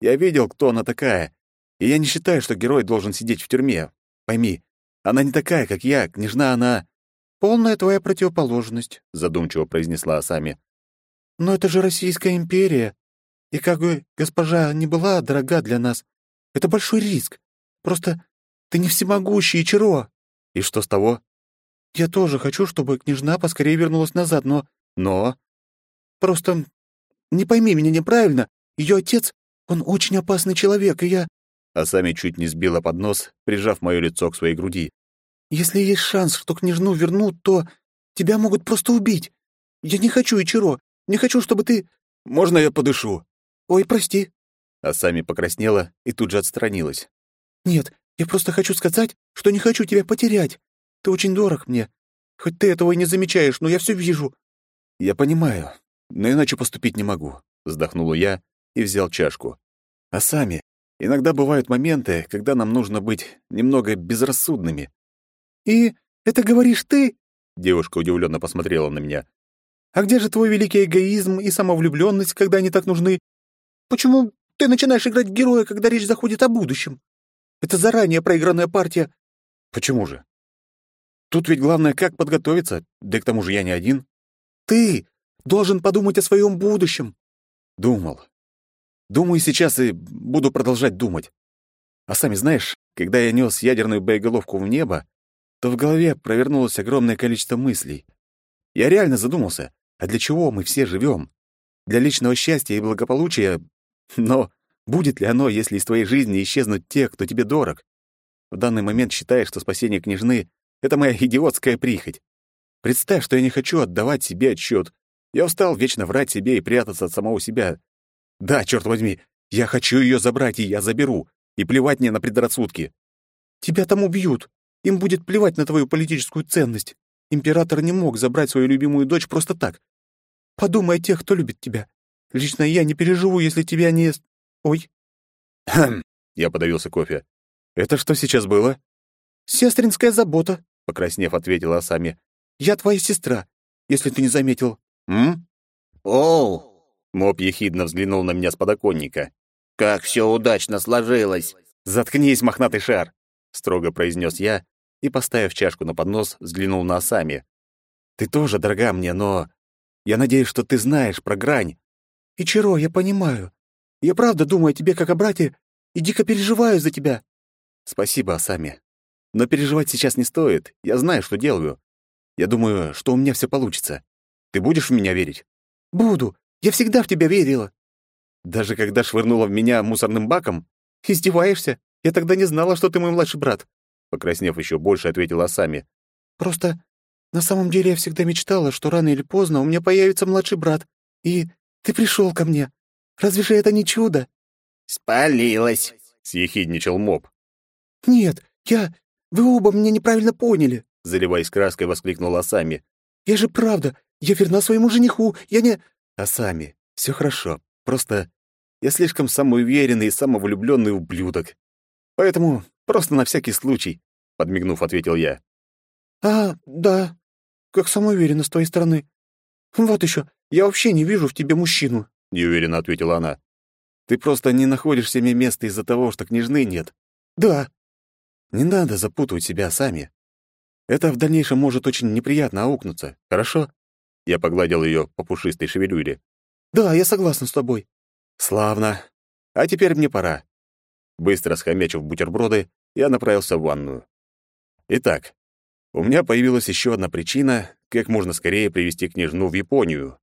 Я видел, кто она такая, и я не считаю, что герой должен сидеть в тюрьме. Пойми, она не такая, как я, княжна она...» «Полная твоя противоположность», — задумчиво произнесла Асами. Но это же Российская империя. И как бы госпожа не была дорога для нас, это большой риск. Просто ты не всемогущий, Ичиро. И что с того? Я тоже хочу, чтобы княжна поскорее вернулась назад, но... Но? Просто не пойми меня неправильно. Ее отец, он очень опасный человек, и я... А сами чуть не сбила под нос, прижав мое лицо к своей груди. Если есть шанс, что княжну вернут, то тебя могут просто убить. Я не хочу, Ичиро. Не хочу, чтобы ты...» «Можно я подышу?» «Ой, прости». А сами покраснела и тут же отстранилась. «Нет, я просто хочу сказать, что не хочу тебя потерять. Ты очень дорог мне. Хоть ты этого и не замечаешь, но я все вижу». «Я понимаю, но иначе поступить не могу», — вздохнула я и взял чашку. «А сами, иногда бывают моменты, когда нам нужно быть немного безрассудными». «И это говоришь ты?» Девушка удивленно посмотрела на меня. «А где же твой великий эгоизм и самовлюбленность, когда они так нужны? Почему ты начинаешь играть героя, когда речь заходит о будущем? Это заранее проигранная партия». «Почему же? Тут ведь главное, как подготовиться, да и к тому же я не один». «Ты должен подумать о своем будущем». «Думал. Думаю сейчас и буду продолжать думать. А сами знаешь, когда я нес ядерную боеголовку в небо, то в голове провернулось огромное количество мыслей. Я реально задумался, а для чего мы все живем? Для личного счастья и благополучия? Но будет ли оно, если из твоей жизни исчезнут те, кто тебе дорог? В данный момент считаешь, что спасение княжны — это моя идиотская прихоть. Представь, что я не хочу отдавать себе отчет. Я устал вечно врать себе и прятаться от самого себя. Да, черт возьми, я хочу ее забрать, и я заберу. И плевать мне на предрассудки. Тебя там убьют. Им будет плевать на твою политическую ценность. Император не мог забрать свою любимую дочь просто так. Подумай о тех, кто любит тебя. Лично я не переживу, если тебя не... Ой. Хм. Я подавился кофе. Это что сейчас было? Сестринская забота, покраснев, ответила Асами. Я твоя сестра, если ты не заметил. М? Оу! Моб ехидно взглянул на меня с подоконника. Как все удачно сложилось. Заткнись, мохнатый шар, строго произнес я и, поставив чашку на поднос, взглянул на Асами. «Ты тоже дорога мне, но... Я надеюсь, что ты знаешь про грань». «Ичиро, я понимаю. Я правда думаю о тебе как о брате и дико переживаю за тебя». «Спасибо, Асами. Но переживать сейчас не стоит. Я знаю, что делаю. Я думаю, что у меня все получится. Ты будешь в меня верить?» «Буду. Я всегда в тебя верила». «Даже когда швырнула в меня мусорным баком? Издеваешься? Я тогда не знала, что ты мой младший брат покраснев еще больше, ответила Сами. Просто на самом деле я всегда мечтала, что рано или поздно у меня появится младший брат, и ты пришел ко мне. Разве же это не чудо? Спалилась, съехидничал Моб. Нет, я вы оба меня неправильно поняли, заливаясь краской, воскликнула Сами. Я же правда, я верна своему жениху, я не А Сами, все хорошо. Просто я слишком самоуверенный и самовлюбленный ублюдок. Поэтому Просто на всякий случай, подмигнув, ответил я. А, да. Как самоуверенно с твоей стороны. Вот еще, я вообще не вижу в тебе мужчину, неуверенно ответила она. Ты просто не находишь себе места из-за того, что княжны нет. Да. Не надо запутывать себя сами. Это в дальнейшем может очень неприятно аукнуться, хорошо? Я погладил ее по пушистой шевелюре. Да, я согласна с тобой. Славно. А теперь мне пора. Быстро схомячив бутерброды, я направился в ванную. Итак, у меня появилась еще одна причина, как можно скорее привести княжну в Японию.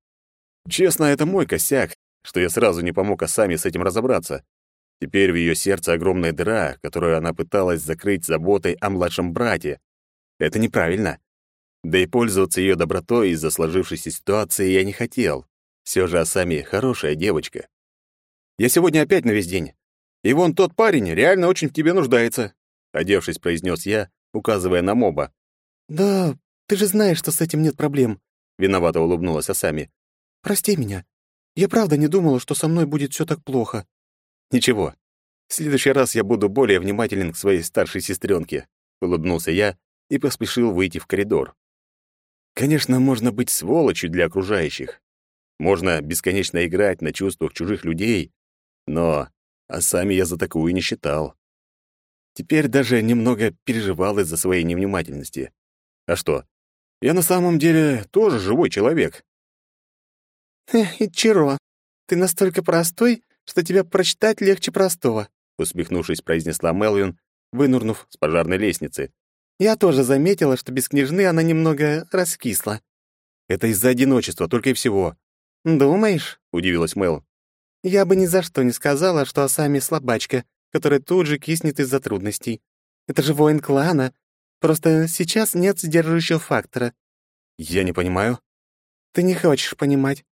Честно, это мой косяк, что я сразу не помог Асами с этим разобраться. Теперь в ее сердце огромная дыра, которую она пыталась закрыть заботой о младшем брате. Это неправильно. Да и пользоваться ее добротой из-за сложившейся ситуации я не хотел. Все же Асами хорошая девочка. Я сегодня опять на весь день. И вон тот парень реально очень в тебе нуждается», — одевшись, произнес я, указывая на моба. «Да, ты же знаешь, что с этим нет проблем», — виновато улыбнулась Асами. «Прости меня. Я правда не думала, что со мной будет все так плохо». «Ничего. В следующий раз я буду более внимателен к своей старшей сестренке», — улыбнулся я и поспешил выйти в коридор. Конечно, можно быть сволочью для окружающих. Можно бесконечно играть на чувствах чужих людей, но а сами я за такую не считал. Теперь даже немного переживал из-за своей невнимательности. А что? Я на самом деле тоже живой человек. «Эх, Ичиро, ты настолько простой, что тебя прочитать легче простого», усмехнувшись, произнесла Мелвин, вынурнув с пожарной лестницы. «Я тоже заметила, что без княжны она немного раскисла». «Это из-за одиночества, только и всего». «Думаешь?» — удивилась Мел. Я бы ни за что не сказала, что Асами слабачка, которая тут же киснет из-за трудностей. Это же воин клана. Просто сейчас нет сдерживающего фактора. Я не понимаю. Ты не хочешь понимать.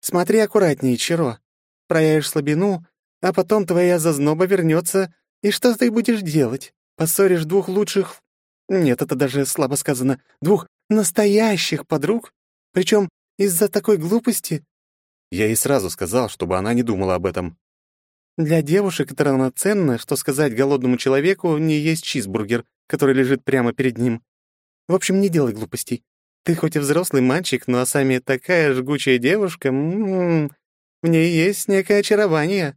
Смотри аккуратнее, Чиро. Проявишь слабину, а потом твоя зазноба вернется, и что ты будешь делать? Поссоришь двух лучших... Нет, это даже слабо сказано. Двух настоящих подруг? Причем из-за такой глупости? Я ей сразу сказал, чтобы она не думала об этом. Для девушек это равноценно, что сказать голодному человеку не есть чизбургер, который лежит прямо перед ним. В общем, не делай глупостей. Ты хоть и взрослый мальчик, но сами такая жгучая девушка, м -м, в ней есть некое очарование.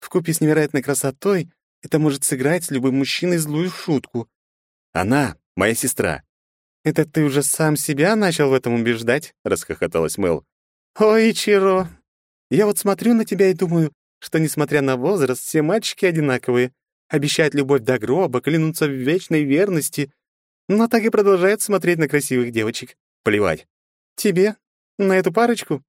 Вкупе с невероятной красотой это может сыграть с любым мужчиной злую шутку. Она — моя сестра. «Это ты уже сам себя начал в этом убеждать?» — расхохоталась Мэл. «Ой, Чиро, я вот смотрю на тебя и думаю, что, несмотря на возраст, все мальчики одинаковые, обещают любовь до гроба, клянутся в вечной верности, но так и продолжают смотреть на красивых девочек. Плевать. Тебе? На эту парочку?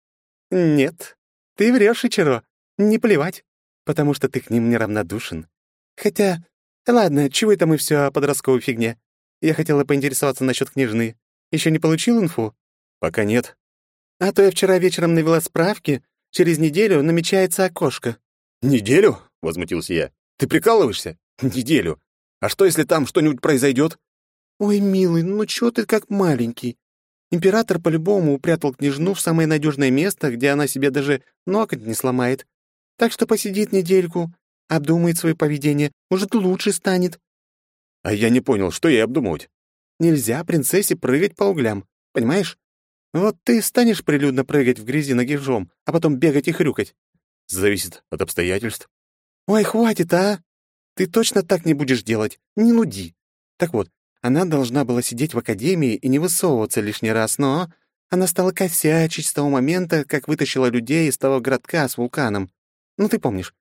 Нет. Ты врешь, Ичиро. Не плевать, потому что ты к ним неравнодушен. Хотя, ладно, чего это мы все о подростковой фигне? Я хотела поинтересоваться насчет княжны. Еще не получил инфу? Пока нет. А то я вчера вечером навела справки. Через неделю намечается окошко. Неделю? возмутился я. Ты прикалываешься? Неделю. А что, если там что-нибудь произойдет? Ой, милый, ну чего ты как маленький? Император по-любому упрятал княжну в самое надежное место, где она себе даже ноготь не сломает. Так что посидит недельку, обдумает свое поведение, может, лучше станет. А я не понял, что ей обдумывать? Нельзя принцессе прыгать по углям, понимаешь? Вот ты станешь прилюдно прыгать в грязи нагишом, а потом бегать и хрюкать. Зависит от обстоятельств. Ой, хватит, а! Ты точно так не будешь делать. Не нуди. Так вот, она должна была сидеть в академии и не высовываться лишний раз, но она стала косячить с того момента, как вытащила людей из того городка с вулканом. Ну, ты помнишь.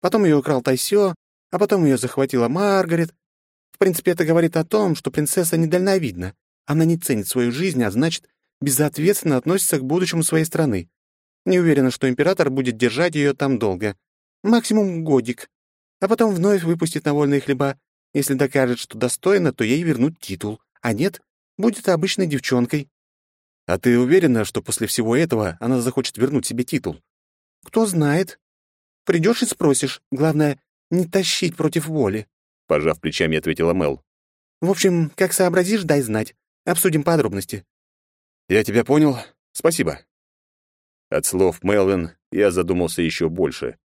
Потом ее украл Тайсё, а потом ее захватила Маргарет, в принципе, это говорит о том, что принцесса недальновидна. Она не ценит свою жизнь, а значит, безответственно относится к будущему своей страны. Не уверена, что император будет держать ее там долго. Максимум годик. А потом вновь выпустит на вольные хлеба. Если докажет, что достойно, то ей вернут титул. А нет, будет обычной девчонкой. А ты уверена, что после всего этого она захочет вернуть себе титул? Кто знает. Придешь и спросишь. Главное, не тащить против воли. — пожав плечами, ответила Мел. «В общем, как сообразишь, дай знать. Обсудим подробности». «Я тебя понял. Спасибо». От слов Мелвин я задумался еще больше.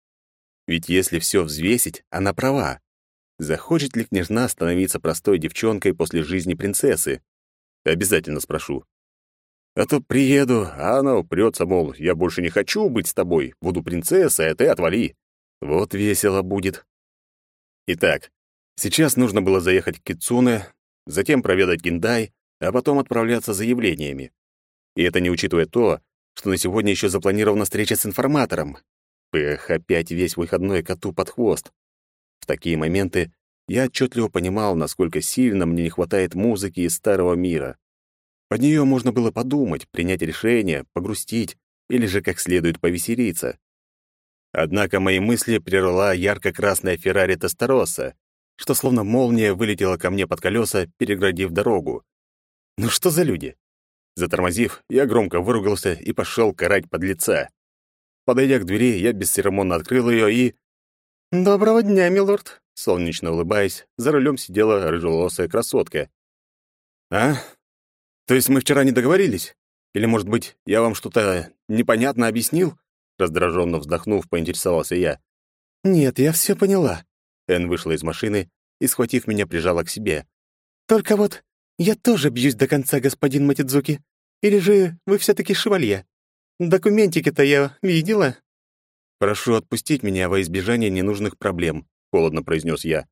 Ведь если все взвесить, она права. Захочет ли княжна становиться простой девчонкой после жизни принцессы? Обязательно спрошу. А то приеду, а она упрется, мол, я больше не хочу быть с тобой, буду принцессой, а ты отвали. Вот весело будет. Итак, Сейчас нужно было заехать к Кицуне, затем проведать Гиндай, а потом отправляться за явлениями. И это не учитывая то, что на сегодня еще запланирована встреча с информатором. Эх, опять весь выходной коту под хвост. В такие моменты я отчетливо понимал, насколько сильно мне не хватает музыки из старого мира. Под нее можно было подумать, принять решение, погрустить или же как следует повеселиться. Однако мои мысли прервала ярко-красная Феррари Тестороса, что словно молния вылетела ко мне под колеса, переградив дорогу. Ну что за люди? Затормозив, я громко выругался и пошел карать под лица. Подойдя к двери, я бесцеремонно открыл ее и... «Доброго дня, милорд!» Солнечно улыбаясь, за рулем сидела рыжеволосая красотка. «А? То есть мы вчера не договорились? Или, может быть, я вам что-то непонятно объяснил?» Раздраженно вздохнув, поинтересовался я. «Нет, я все поняла. Эн вышла из машины и, схватив меня, прижала к себе. «Только вот я тоже бьюсь до конца, господин Матидзуки. Или же вы все таки шевалье? Документики-то я видела». «Прошу отпустить меня во избежание ненужных проблем», — холодно произнес я.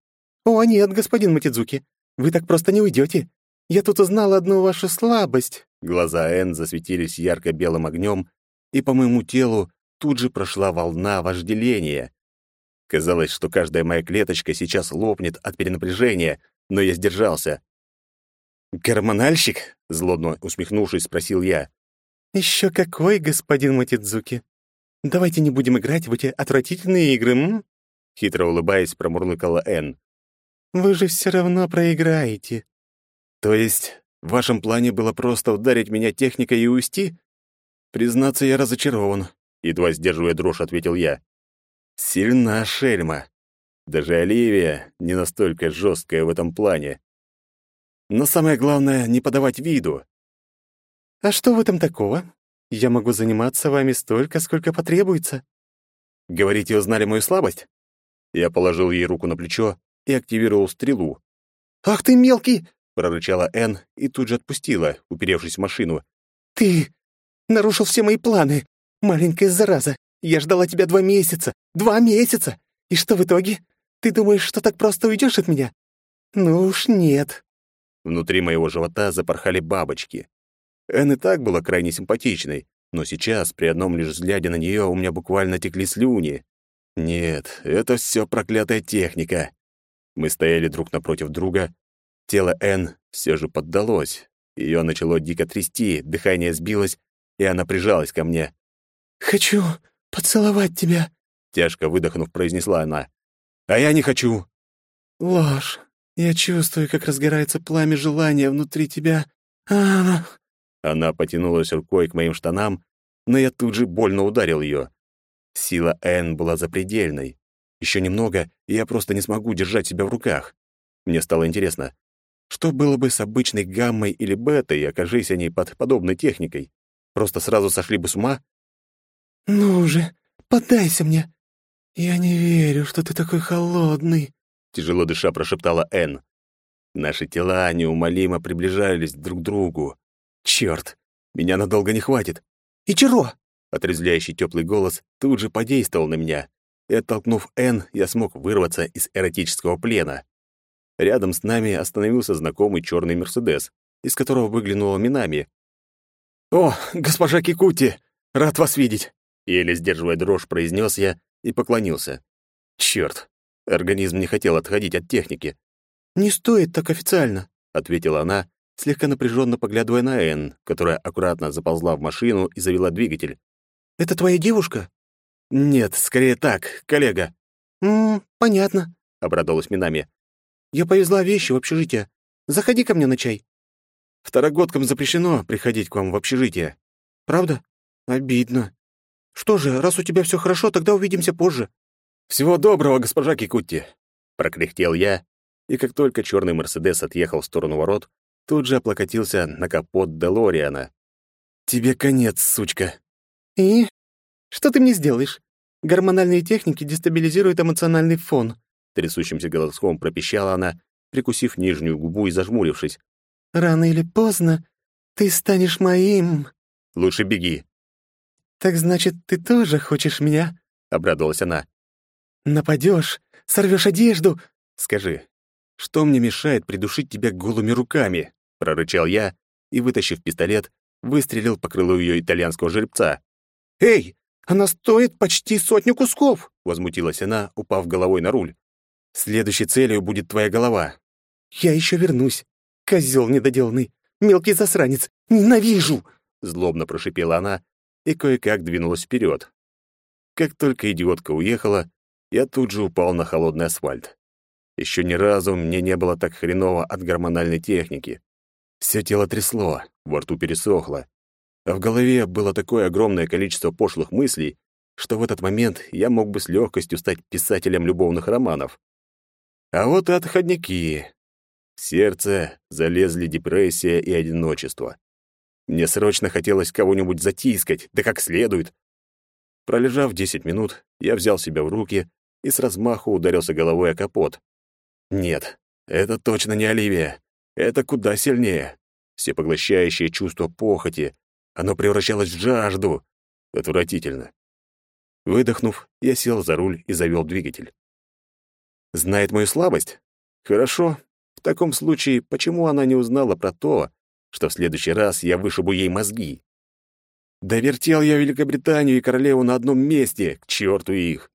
«О, нет, господин Матидзуки, вы так просто не уйдете. Я тут узнала одну вашу слабость». Глаза Эн засветились ярко-белым огнем, и по моему телу тут же прошла волна вожделения. Казалось, что каждая моя клеточка сейчас лопнет от перенапряжения, но я сдержался. «Гормональщик?» — злобно усмехнувшись, спросил я. «Еще какой, господин Матидзуки? Давайте не будем играть в эти отвратительные игры, м?» Хитро улыбаясь, промурлыкала Энн. «Вы же все равно проиграете». «То есть в вашем плане было просто ударить меня техникой и уйти?» Признаться, я разочарован, едва сдерживая дрожь, ответил я. Сильна шельма. Даже Оливия не настолько жесткая в этом плане. Но самое главное — не подавать виду. «А что в этом такого? Я могу заниматься вами столько, сколько потребуется». «Говорите, узнали мою слабость?» Я положил ей руку на плечо и активировал стрелу. «Ах ты мелкий!» — прорычала Энн и тут же отпустила, уперевшись в машину. «Ты нарушил все мои планы, маленькая зараза. Я ждала тебя два месяца. Два месяца! И что в итоге? Ты думаешь, что так просто уйдешь от меня? Ну уж нет». Внутри моего живота запорхали бабочки. Энн и так была крайне симпатичной, но сейчас, при одном лишь взгляде на нее, у меня буквально текли слюни. Нет, это все проклятая техника. Мы стояли друг напротив друга. Тело Энн все же поддалось. Ее начало дико трясти, дыхание сбилось, и она прижалась ко мне. «Хочу поцеловать тебя», — тяжко выдохнув, произнесла она. «А я не хочу». «Ложь. Я чувствую, как разгорается пламя желания внутри тебя. А, она потянулась рукой к моим штанам, но я тут же больно ударил ее. Сила Н была запредельной. Еще немного, и я просто не смогу держать себя в руках. Мне стало интересно, что было бы с обычной гаммой или бетой, окажись они под подобной техникой? Просто сразу сошли бы с ума? «Ну же, поддайся мне. Я не верю, что ты такой холодный», — тяжело дыша прошептала Н. Наши тела неумолимо приближались друг к другу. Черт, меня надолго не хватит. Ичиро! Отрезвляющий теплый голос тут же подействовал на меня, и, оттолкнув Н, я смог вырваться из эротического плена. Рядом с нами остановился знакомый черный Мерседес, из которого выглянула Минами. «О, госпожа Кикути! Рад вас видеть!» Еле сдерживая дрожь, произнес я и поклонился. Черт, организм не хотел отходить от техники. «Не стоит так официально», — ответила она слегка напряженно поглядывая на Энн, которая аккуратно заползла в машину и завела двигатель. «Это твоя девушка?» «Нет, скорее так, коллега». «М понятно», — обрадовалась Минами. «Я повезла вещи в общежитие. Заходи ко мне на чай». «Второгодкам запрещено приходить к вам в общежитие». «Правда? Обидно. Что же, раз у тебя все хорошо, тогда увидимся позже». «Всего доброго, госпожа Кикутти», — прокряхтел я, и как только черный Мерседес отъехал в сторону ворот, тут же оплакотился на капот Делориана. «Тебе конец, сучка!» «И? Что ты мне сделаешь? Гормональные техники дестабилизируют эмоциональный фон», трясущимся голоском пропищала она, прикусив нижнюю губу и зажмурившись. «Рано или поздно ты станешь моим...» «Лучше беги». «Так значит, ты тоже хочешь меня?» — обрадовалась она. «Нападёшь, сорвёшь одежду...» «Скажи, что мне мешает придушить тебя голыми руками?» — прорычал я и, вытащив пистолет, выстрелил по крылу ее итальянского жеребца. «Эй, она стоит почти сотню кусков!» — возмутилась она, упав головой на руль. «Следующей целью будет твоя голова». «Я еще вернусь. Козел недоделанный, мелкий засранец, ненавижу!» Злобно прошипела она и кое-как двинулась вперед. Как только идиотка уехала, я тут же упал на холодный асфальт. Еще ни разу мне не было так хреново от гормональной техники. Все тело трясло, во рту пересохло. А в голове было такое огромное количество пошлых мыслей, что в этот момент я мог бы с легкостью стать писателем любовных романов. А вот и отходники. В сердце залезли депрессия и одиночество. Мне срочно хотелось кого-нибудь затискать, да как следует. Пролежав 10 минут, я взял себя в руки и с размаху ударился головой о капот. Нет, это точно не Оливия. Это куда сильнее. Всепоглощающее чувство похоти. Оно превращалось в жажду. Отвратительно. Выдохнув, я сел за руль и завел двигатель. Знает мою слабость? Хорошо. В таком случае, почему она не узнала про то, что в следующий раз я вышибу ей мозги? Довертел я Великобританию и королеву на одном месте, к черту их.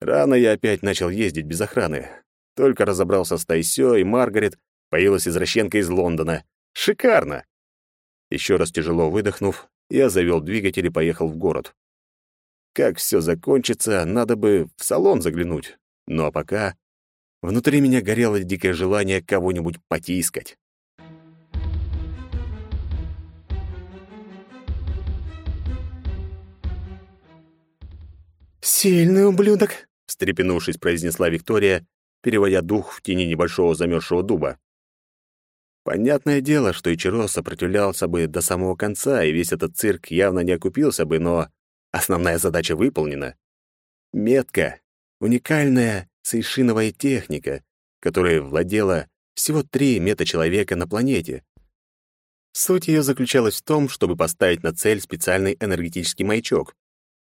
Рано я опять начал ездить без охраны. Только разобрался с Тайсё и Маргарет, Появилась извращенка из Лондона. Шикарно! Еще раз тяжело выдохнув, я завёл двигатель и поехал в город. Как все закончится, надо бы в салон заглянуть. Ну а пока... Внутри меня горело дикое желание кого-нибудь потискать. «Сильный ублюдок», — встрепенувшись, произнесла Виктория, переводя дух в тени небольшого замерзшего дуба. Понятное дело, что Ичиро сопротивлялся бы до самого конца, и весь этот цирк явно не окупился бы, но основная задача выполнена. Метка — уникальная сейшиновая техника, которой владела всего три метачеловека на планете. Суть ее заключалась в том, чтобы поставить на цель специальный энергетический маячок.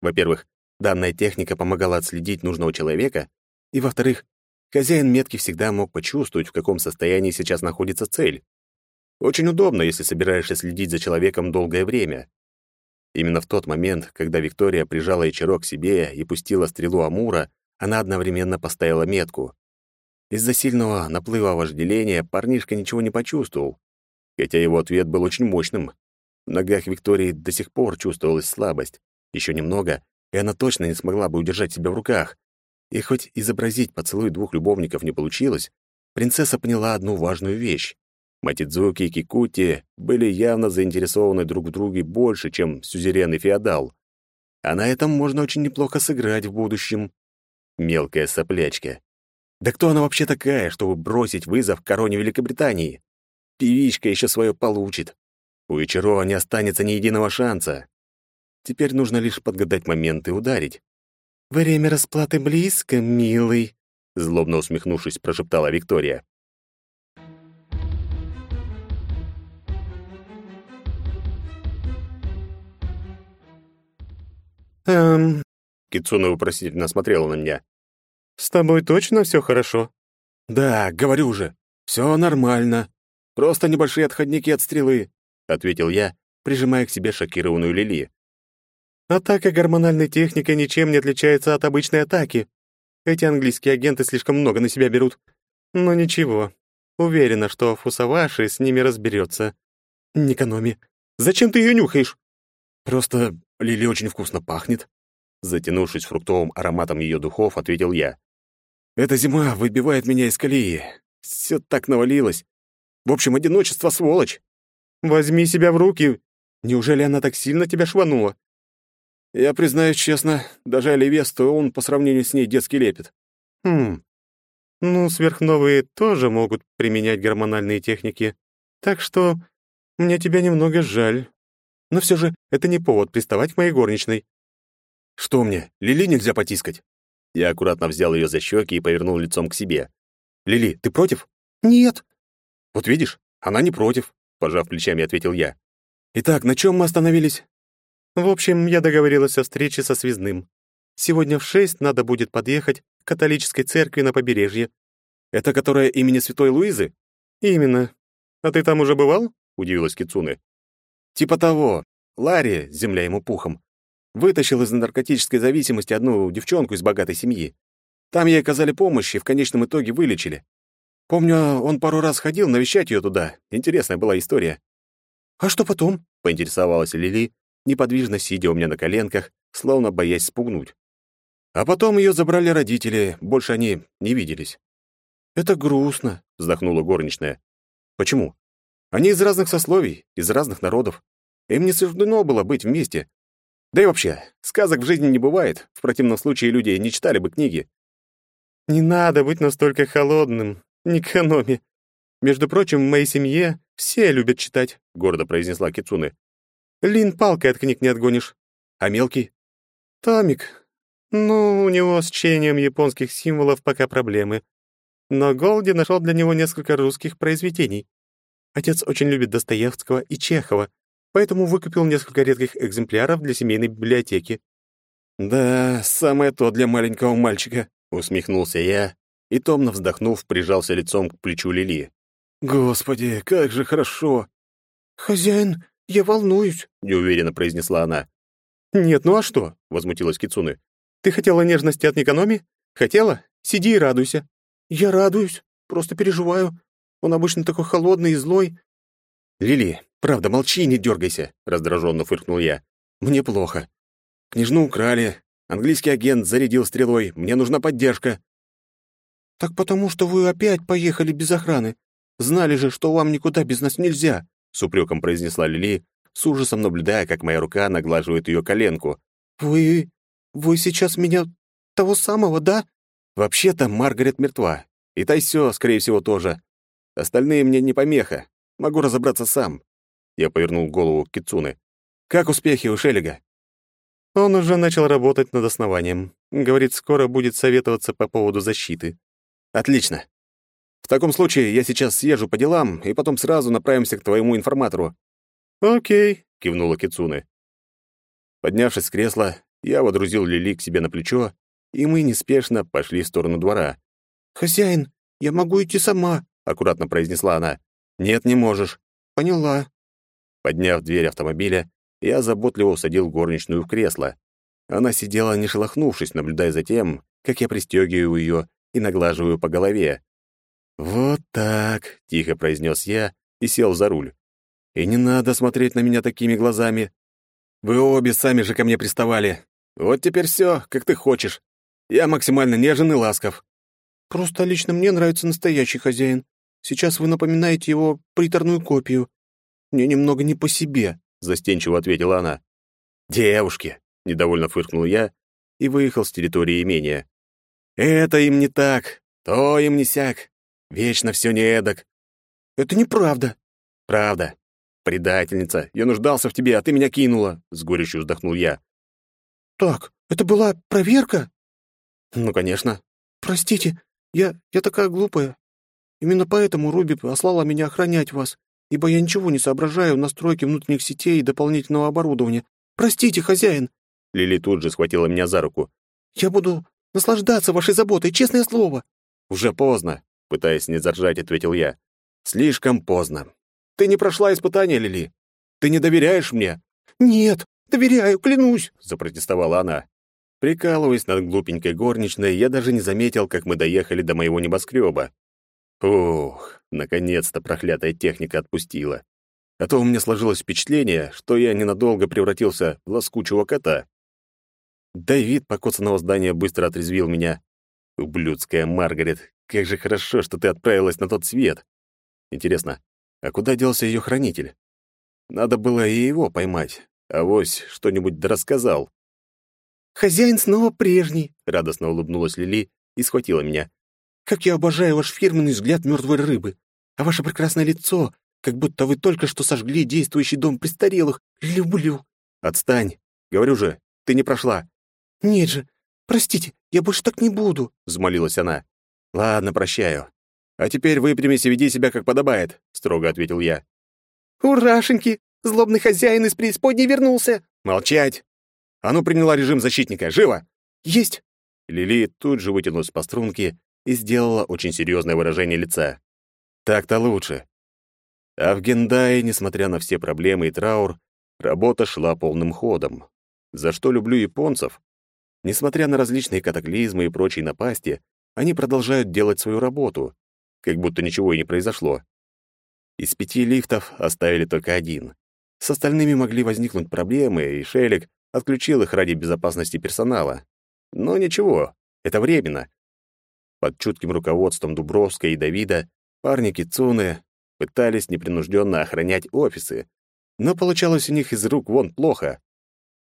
Во-первых, данная техника помогала отследить нужного человека, и, во-вторых, хозяин метки всегда мог почувствовать, в каком состоянии сейчас находится цель. Очень удобно, если собираешься следить за человеком долгое время. Именно в тот момент, когда Виктория прижала Ичиро к себе и пустила стрелу Амура, она одновременно поставила метку. Из-за сильного наплыва вожделения парнишка ничего не почувствовал, хотя его ответ был очень мощным. В ногах Виктории до сих пор чувствовалась слабость. Еще немного, и она точно не смогла бы удержать себя в руках. И хоть изобразить поцелуй двух любовников не получилось, принцесса поняла одну важную вещь. Матидзуки и Кикути были явно заинтересованы друг в друге больше, чем сюзерен и феодал. А на этом можно очень неплохо сыграть в будущем. Мелкая соплячка. Да кто она вообще такая, чтобы бросить вызов короне Великобритании? Певичка еще свое получит. У Ичиро не останется ни единого шанса. Теперь нужно лишь подгадать момент и ударить. «Время расплаты близко, милый», — злобно усмехнувшись, прошептала Виктория. «Эм...» Кицуна вопросительно смотрела на меня. «С тобой точно все хорошо?» «Да, говорю же, все нормально. Просто небольшие отходники от стрелы», — ответил я, прижимая к себе шокированную Лили. «Атака гормональной техникой ничем не отличается от обычной атаки. Эти английские агенты слишком много на себя берут. Но ничего, уверена, что Фусаваши с ними разберется. Никономи, зачем ты ее нюхаешь?» «Просто Лили очень вкусно пахнет», затянувшись фруктовым ароматом ее духов, ответил я. «Эта зима выбивает меня из колеи. Все так навалилось. В общем, одиночество — сволочь». «Возьми себя в руки. Неужели она так сильно тебя шванула?» «Я признаюсь честно, даже Оливес, то он по сравнению с ней детский лепет». «Хм. Ну, сверхновые тоже могут применять гормональные техники. Так что мне тебя немного жаль. Но все же это не повод приставать к моей горничной. Что мне, Лили нельзя потискать? Я аккуратно взял ее за щеки и повернул лицом к себе. Лили, ты против? Нет. Вот видишь, она не против, пожав плечами, ответил я. Итак, на чем мы остановились? В общем, я договорилась о встрече со связным. Сегодня в шесть надо будет подъехать к католической церкви на побережье. Это которая имени Святой Луизы? Именно. А ты там уже бывал? удивилась Кицуне. Типа того. Ларри, земля ему пухом, вытащил из наркотической зависимости одну девчонку из богатой семьи. Там ей оказали помощь и в конечном итоге вылечили. Помню, он пару раз ходил навещать ее туда. Интересная была история. «А что потом?» — поинтересовалась Лили, неподвижно сидя у меня на коленках, словно боясь спугнуть. А потом ее забрали родители, больше они не виделись. «Это грустно», — вздохнула горничная. «Почему? Они из разных сословий, из разных народов. Им не суждено было быть вместе. Да и вообще, сказок в жизни не бывает. В противном случае люди не читали бы книги. Не надо быть настолько холодным, не экономи. Между прочим, в моей семье все любят читать, гордо произнесла Кицуне. Лин палкой от книг не отгонишь. А мелкий? Томик. Ну, у него с чтением японских символов пока проблемы. Но Голди нашел для него несколько русских произведений. Отец очень любит Достоевского и Чехова, поэтому выкупил несколько редких экземпляров для семейной библиотеки. «Да, самое то для маленького мальчика», — усмехнулся я и, томно вздохнув, прижался лицом к плечу Лили. «Господи, как же хорошо!» «Хозяин, я волнуюсь», — неуверенно произнесла она. «Нет, ну а что?» — возмутилась Кицуны. «Ты хотела нежности от Никономи? Хотела? Сиди и радуйся». «Я радуюсь, просто переживаю. Он обычно такой холодный и злой». «Лили, правда, молчи и не дергайся», — раздраженно фыркнул я. «Мне плохо. Княжну украли, английский агент зарядил стрелой, мне нужна поддержка». «Так потому что вы опять поехали без охраны. Знали же, что вам никуда без нас нельзя», — с упреком произнесла Лили, с ужасом наблюдая, как моя рука наглаживает ее коленку. «Вы... вы сейчас меня того самого, да?» «Вообще-то Маргарет мертва. И Тайсё, скорее всего, тоже. Остальные мне не помеха. Могу разобраться сам». Я повернул голову к Кицуне. «Как успехи у Шеллига?» Он уже начал работать над основанием. Говорит, скоро будет советоваться по поводу защиты. Отлично. В таком случае я сейчас съезжу по делам, и потом сразу направимся к твоему информатору. Окей, кивнула Кицуне. Поднявшись с кресла, я водрузил Лили к себе на плечо, и мы неспешно пошли в сторону двора. «Хозяин, я могу идти сама», — аккуратно произнесла она. «Нет, не можешь». «Поняла». Подняв дверь автомобиля, я заботливо усадил горничную в кресло. Она сидела, не шелохнувшись, наблюдая за тем, как я пристегиваю ее и наглаживаю по голове. «Вот так», — тихо произнес я и сел за руль. «И не надо смотреть на меня такими глазами. Вы обе сами же ко мне приставали. Вот теперь все, как ты хочешь. Я максимально нежен и ласков». «Просто лично мне нравится настоящий хозяин. Сейчас вы напоминаете его приторную копию. Мне немного не по себе», — застенчиво ответила она. «Девушки!» — недовольно фыркнул я и выехал с территории имения. «Это им не так, то им не сяк. Вечно все не эдак». «Это неправда». «Правда. Предательница. Я нуждался в тебе, а ты меня кинула», — с горечью вздохнул я. «Так, это была проверка?» «Ну, конечно». «Простите, я... я такая глупая. Именно поэтому Руби послала меня охранять вас ибо я ничего не соображаю в настройке внутренних сетей и дополнительного оборудования. Простите, хозяин!» Лили тут же схватила меня за руку. «Я буду наслаждаться вашей заботой, честное слово!» «Уже поздно», — пытаясь не заржать, ответил я. «Слишком поздно. Ты не прошла испытание, Лили. Ты не доверяешь мне?» «Нет, доверяю, клянусь», — запротестовала она. Прикалываясь над глупенькой горничной, я даже не заметил, как мы доехали до моего небоскреба. Ух, наконец-то проклятая техника отпустила. А то у меня сложилось впечатление, что я ненадолго превратился в лоскучего кота. Да и вид покоцанного здания быстро отрезвил меня. Ублюдская Маргарет, как же хорошо, что ты отправилась на тот свет. Интересно, а куда делся ее хранитель? Надо было и его поймать. А вось что-нибудь да рассказал. «Хозяин снова прежний», — радостно улыбнулась Лили и схватила меня. Как я обожаю ваш фирменный взгляд мертвой рыбы. А ваше прекрасное лицо, как будто вы только что сожгли действующий дом престарелых. Люблю. Отстань. Говорю же, ты не прошла. Нет же. Простите, я больше так не буду, взмолилась она. Ладно, прощаю. А теперь выпрямись и веди себя как подобает, строго ответил я. Урашеньки, злобный хозяин из преисподней вернулся. Молчать. А ну приняла режим защитника. Живо. Есть. Лили тут же вытянулась по струнке и сделала очень серьезное выражение лица. Так-то лучше. А в Гендае, несмотря на все проблемы и траур, работа шла полным ходом. За что люблю японцев? Несмотря на различные катаклизмы и прочие напасти, они продолжают делать свою работу, как будто ничего и не произошло. Из пяти лифтов оставили только один. С остальными могли возникнуть проблемы, и Шелик отключил их ради безопасности персонала. Но ничего, это временно. Под чутким руководством Дубровской и Давида парни Кицуны пытались непринужденно охранять офисы, но получалось у них из рук вон плохо.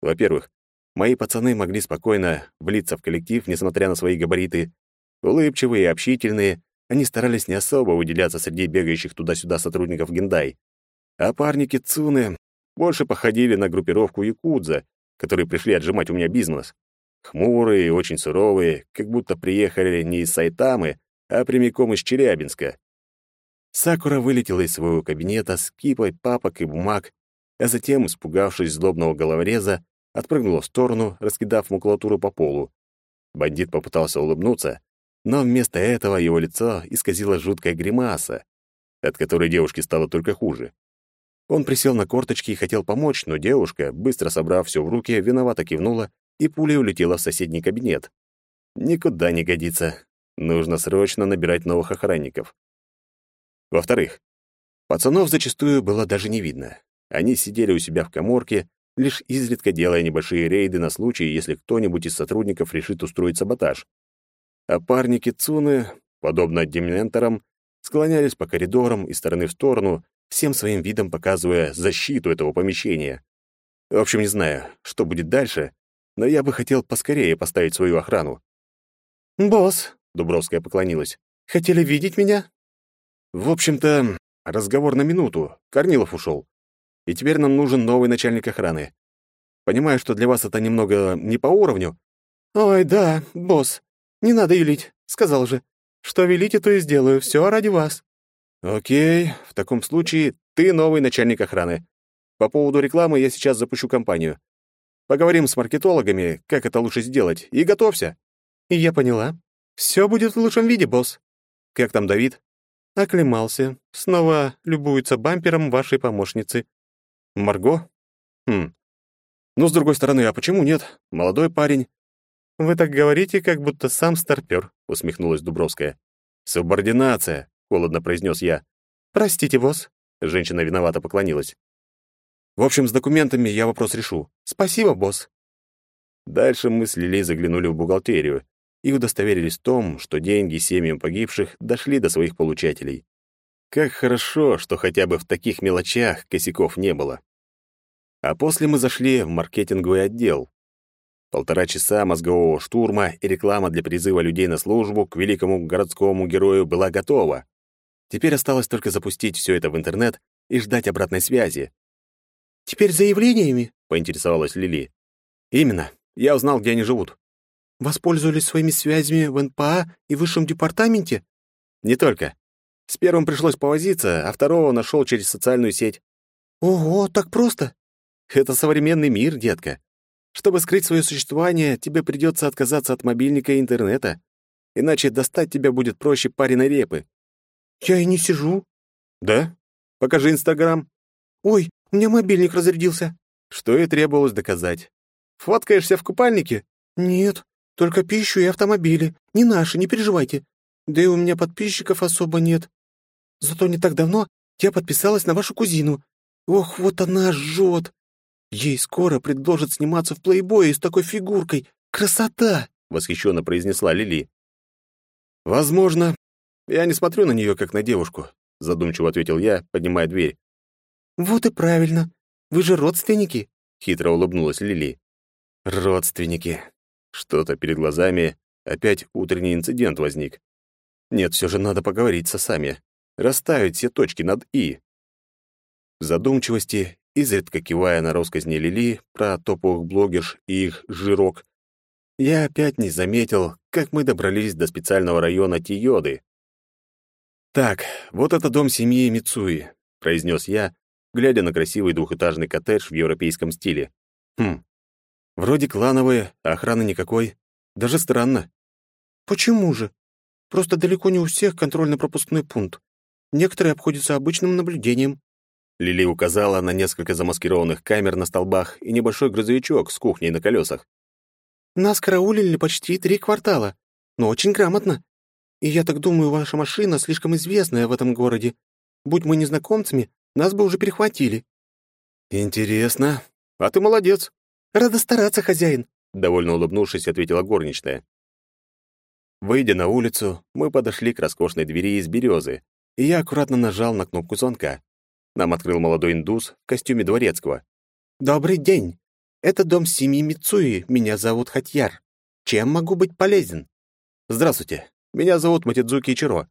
Во-первых, мои пацаны могли спокойно влиться в коллектив, несмотря на свои габариты. Улыбчивые и общительные, они старались не особо выделяться среди бегающих туда-сюда сотрудников Гендай. А парни Кицуны больше походили на группировку якудза, которые пришли отжимать у меня бизнес. Хмурые и очень суровые, как будто приехали не из Сайтамы, а прямиком из Челябинска. Сакура вылетела из своего кабинета с кипой папок и бумаг, а затем, испугавшись злобного головореза, отпрыгнула в сторону, раскидав макулатуру по полу. Бандит попытался улыбнуться, но вместо этого его лицо исказило жуткая гримаса, от которой девушке стало только хуже. Он присел на корточки и хотел помочь, но девушка, быстро собрав все в руки, виновато кивнула и пуля улетела в соседний кабинет. Никуда не годится. Нужно срочно набирать новых охранников. Во-вторых, пацанов зачастую было даже не видно. Они сидели у себя в каморке, лишь изредка делая небольшие рейды на случай, если кто-нибудь из сотрудников решит устроить саботаж. А парни Кицуны, подобно дементорам, склонялись по коридорам из стороны в сторону, всем своим видом показывая защиту этого помещения. В общем, не знаю, что будет дальше, но я бы хотел поскорее поставить свою охрану. «Босс», — Дубровская поклонилась. «хотели видеть меня?» В общем-то, разговор на минуту. Корнилов ушел. И теперь нам нужен новый начальник охраны. Понимаю, что для вас это немного не по уровню. «Ой, да, босс, не надо юлить, сказал же. Что велите, то и сделаю, все ради вас». Окей, в таком случае ты новый начальник охраны. По поводу рекламы я сейчас запущу кампанию. Поговорим с маркетологами, как это лучше сделать, и готовься. И я поняла. Все будет в лучшем виде, босс. Как там Давид? Оклемался. Снова любуется бампером вашей помощницы. Марго? Хм. Ну, с другой стороны, а почему нет? Молодой парень. Вы так говорите, как будто сам старпёр, усмехнулась Дубровская. Субординация, холодно произнес я. Простите, босс. Женщина виновато поклонилась. В общем, с документами я вопрос решу. Спасибо, босс. Дальше мы с Лили заглянули в бухгалтерию и удостоверились в том, что деньги семьям погибших дошли до своих получателей. Как хорошо, что хотя бы в таких мелочах косяков не было. А после мы зашли в маркетинговый отдел. Полтора часа мозгового штурма и реклама для призыва людей на службу к великому городскому герою была готова. Теперь осталось только запустить все это в интернет и ждать обратной связи. «Теперь заявлениями?» — поинтересовалась Лили. «Именно. Я узнал, где они живут». «Воспользовались своими связями в НПА и высшем департаменте?» «Не только. С первым пришлось повозиться, а второго нашел через социальную сеть». «Ого, так просто?» «Это современный мир, детка. Чтобы скрыть свое существование, тебе придется отказаться от мобильника и интернета. Иначе достать тебя будет проще пареной репы». «Я и не сижу». «Да? Покажи Инстаграм». «Ой, у меня мобильник разрядился». Что и требовалось доказать. «Фоткаешься в купальнике?» «Нет, только пищу и автомобили. Не наши, не переживайте. Да и у меня подписчиков особо нет. Зато не так давно я подписалась на вашу кузину. Ох, вот она жжет. Ей скоро предложат сниматься в плейбое с такой фигуркой. Красота!» — восхищенно произнесла Лили. «Возможно. Я не смотрю на нее, как на девушку», — задумчиво ответил я, поднимая дверь. «Вот и правильно. Вы же родственники», — хитро улыбнулась Лили. «Родственники. Что-то перед глазами, опять утренний инцидент возник. Нет, все же надо поговорить со сами, расставить все точки над «и». В задумчивости изредка кивая на росказни Лили про топовых блогерш и их жирок, я опять не заметил, как мы добрались до специального района Тиоды. «Так, вот это дом семьи Мицуи», — произнес я, глядя на красивый двухэтажный коттедж в европейском стиле. «Хм, вроде клановые, а охраны никакой. Даже странно». «Почему же? Просто далеко не у всех контрольно-пропускной пункт. Некоторые обходятся обычным наблюдением. Лили указала на несколько замаскированных камер на столбах и небольшой грузовичок с кухней на колесах. «Нас караулили почти три квартала, но очень грамотно. И я так думаю, ваша машина слишком известная в этом городе. Будь мы незнакомцами, нас бы уже перехватили». «Интересно. А ты молодец». «Рада стараться, хозяин», — довольно улыбнувшись, ответила горничная. Выйдя на улицу, мы подошли к роскошной двери из березы, и я аккуратно нажал на кнопку звонка. Нам открыл молодой индус в костюме дворецкого. «Добрый день. Это дом семьи Мицуи. Меня зовут Хатьяр. Чем могу быть полезен?» «Здравствуйте. Меня зовут Матидзуки Ичиро.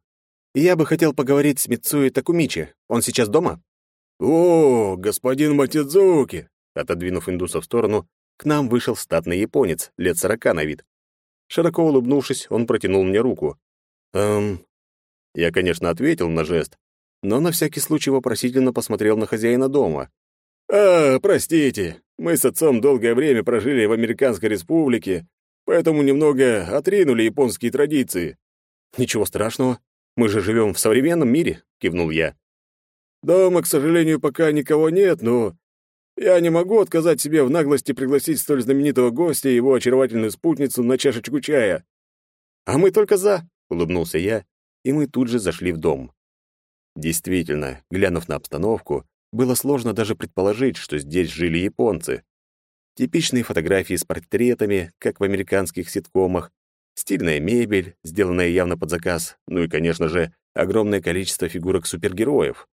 Я бы хотел поговорить с Мицуи Такумичи. Он сейчас дома?» «О, господин Матидзуки!» Отодвинув индуса в сторону, к нам вышел статный японец, лет сорока на вид. Широко улыбнувшись, он протянул мне руку. «Эм...» Я, конечно, ответил на жест, но на всякий случай вопросительно посмотрел на хозяина дома. «А, простите, мы с отцом долгое время прожили в Американской республике, поэтому немного отринули японские традиции». «Ничего страшного, мы же живем в современном мире», — кивнул я. «Дома, к сожалению, пока никого нет, но я не могу отказать себе в наглости пригласить столь знаменитого гостя и его очаровательную спутницу на чашечку чая». «А мы только за», — улыбнулся я, и мы тут же зашли в дом. Действительно, глянув на обстановку, было сложно даже предположить, что здесь жили японцы. Типичные фотографии с портретами, как в американских ситкомах, стильная мебель, сделанная явно под заказ, ну и, конечно же, огромное количество фигурок супергероев.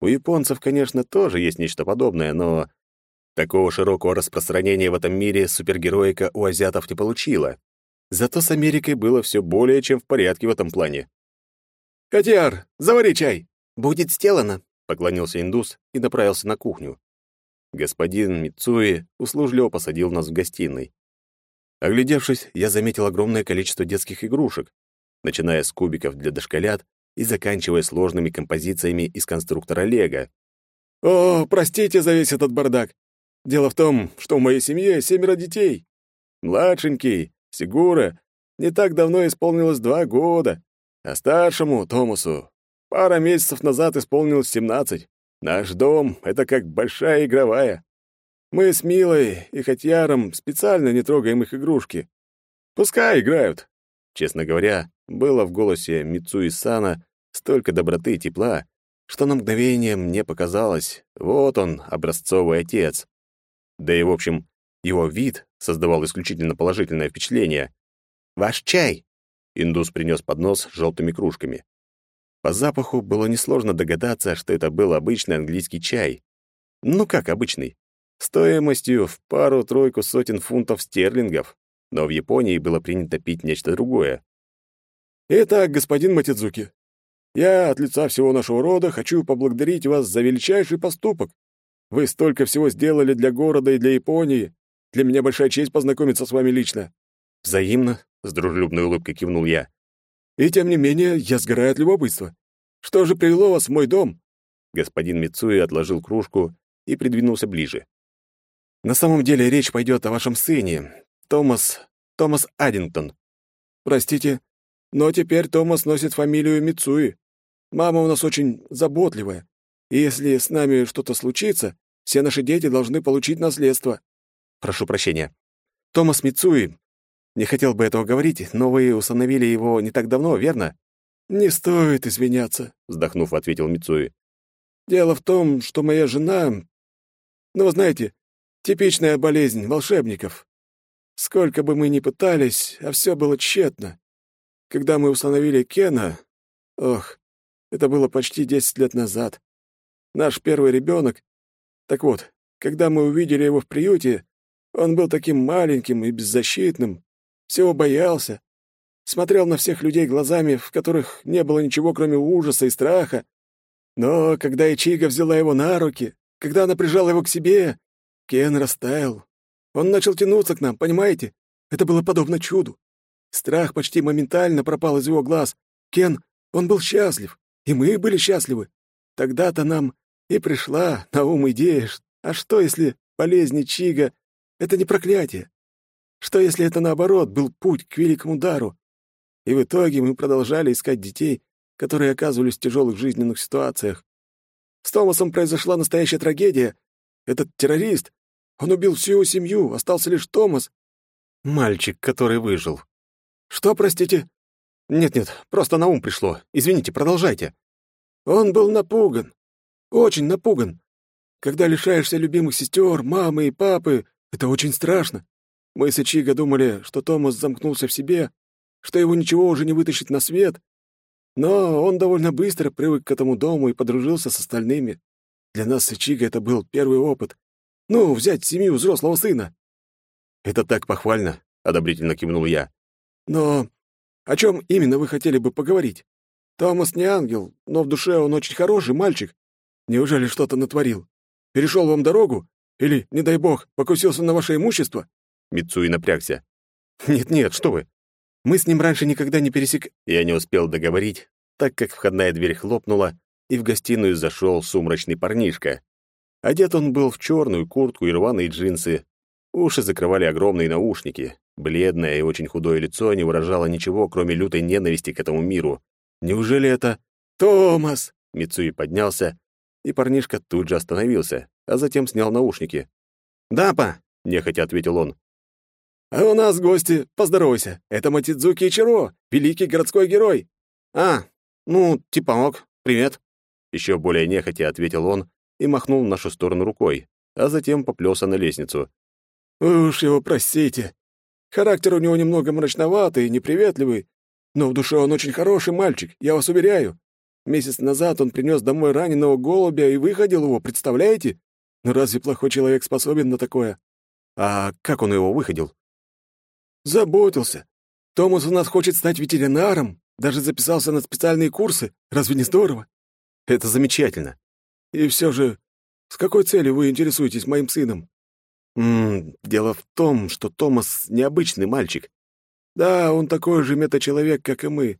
У японцев, конечно, тоже есть нечто подобное, но Такого широкого распространения в этом мире супергероика у азиатов не получила. Зато с Америкой было все более чем в порядке в этом плане. «Котяр, завари чай!» «Будет сделано», — поклонился индус и направился на кухню. Господин Мицуи услужливо посадил нас в гостиной. Оглядевшись, я заметил огромное количество детских игрушек, начиная с кубиков для дошколят и заканчивая сложными композициями из конструктора Лего. «О, простите за весь этот бардак. Дело в том, что в моей семье семеро детей. Младшенький, Сигура, не так давно исполнилось два года, а старшему, Томасу, пара месяцев назад исполнилось семнадцать. Наш дом — это как большая игровая. Мы с Милой и Хотьяром специально не трогаем их игрушки. Пускай играют. Честно говоря, было в голосе Мицуи Сана столько доброты и тепла, что на мгновение мне показалось, вот он, образцовый отец. Да и, в общем, его вид создавал исключительно положительное впечатление. «Ваш чай!» Индус принес поднос с желтыми кружками. По запаху было несложно догадаться, что это был обычный английский чай. Ну как обычный? Стоимостью в пару-тройку сотен фунтов стерлингов. Но в Японии было принято пить нечто другое. «Итак, господин Матидзуки, я от лица всего нашего рода хочу поблагодарить вас за величайший поступок. Вы столько всего сделали для города и для Японии. Для меня большая честь познакомиться с вами лично». «Взаимно», — с дружелюбной улыбкой кивнул я. И тем не менее, я сгораю от любопытства. Что же привело вас в мой дом?» Господин Мицуи отложил кружку и придвинулся ближе. «На самом деле речь пойдет о вашем сыне, Томас... Томас Аддингтон». «Простите, но теперь Томас носит фамилию Мицуи. Мама у нас очень заботливая, и если с нами что-то случится, все наши дети должны получить наследство». «Прошу прощения. Томас Мицуи не хотел бы этого говорить, но вы установили его не так давно, верно?» «Не стоит извиняться», — вздохнув, ответил Мицуи. «Дело в том, что моя жена... Ну, вы знаете, типичная болезнь волшебников. Сколько бы мы ни пытались, а все было тщетно. Когда мы установили Кена... Ох, это было почти десять лет назад. Наш первый ребенок... Так вот, когда мы увидели его в приюте, он был таким маленьким и беззащитным, всего боялся, смотрел на всех людей глазами, в которых не было ничего, кроме ужаса и страха. Но когда Ичига взяла его на руки, когда она прижала его к себе, Кен растаял. Он начал тянуться к нам, понимаете? Это было подобно чуду. Страх почти моментально пропал из его глаз. Кен, он был счастлив, и мы были счастливы. Тогда-то нам и пришла на ум идея, а что, если болезнь Чига — это не проклятие? Что если это, наоборот, был путь к великому дару? И в итоге мы продолжали искать детей, которые оказывались в тяжелых жизненных ситуациях. С Томасом произошла настоящая трагедия. Этот террорист, он убил всю его семью, остался лишь Томас. Мальчик, который выжил. Что, простите? Нет-нет, просто на ум пришло. Извините, продолжайте. Он был напуган. Очень напуган. Когда лишаешься любимых сестер, мамы и папы, это очень страшно. Мы с Ичиго думали, что Томас замкнулся в себе, что его ничего уже не вытащит на свет, но он довольно быстро привык к этому дому и подружился с остальными. Для нас с Ичиго это был первый опыт. Ну, взять семью взрослого сына. «Это так похвально», — одобрительно кивнул я. «Но о чем именно вы хотели бы поговорить? Томас не ангел, но в душе он очень хороший мальчик. Неужели что-то натворил? Перешел вам дорогу? Или, не дай бог, покусился на ваше имущество?» Мицуи напрягся. «Нет-нет, что вы. Мы с ним раньше никогда не пересек...» Я не успел договорить, так как входная дверь хлопнула, и в гостиную зашел сумрачный парнишка. Одет он был в черную куртку и рваные джинсы. Уши закрывали огромные наушники. Бледное и очень худое лицо не выражало ничего, кроме лютой ненависти к этому миру. Неужели это... «Томас!» Мицуи поднялся, и парнишка тут же остановился, а затем снял наушники. «Да, па!» — нехотя ответил он. «А у нас гости, поздоровайся. Это Матидзуки Ичиро, великий городской герой». «А, ну, ок, привет». Еще более нехотя ответил он и махнул в нашу сторону рукой, а затем поплелся на лестницу. «Уж его простите. Характер у него немного мрачноватый и неприветливый, но в душе он очень хороший мальчик, я вас уверяю. Месяц назад он принес домой раненого голубя и выходил его, представляете? Но разве плохой человек способен на такое? А как он его выходил? Заботился. Томас у нас хочет стать ветеринаром, даже записался на специальные курсы. Разве не здорово? Это замечательно. И все же, с какой целью вы интересуетесь моим сыном? М дело в том, что Томас необычный мальчик. Да, он такой же метачеловек, как и мы.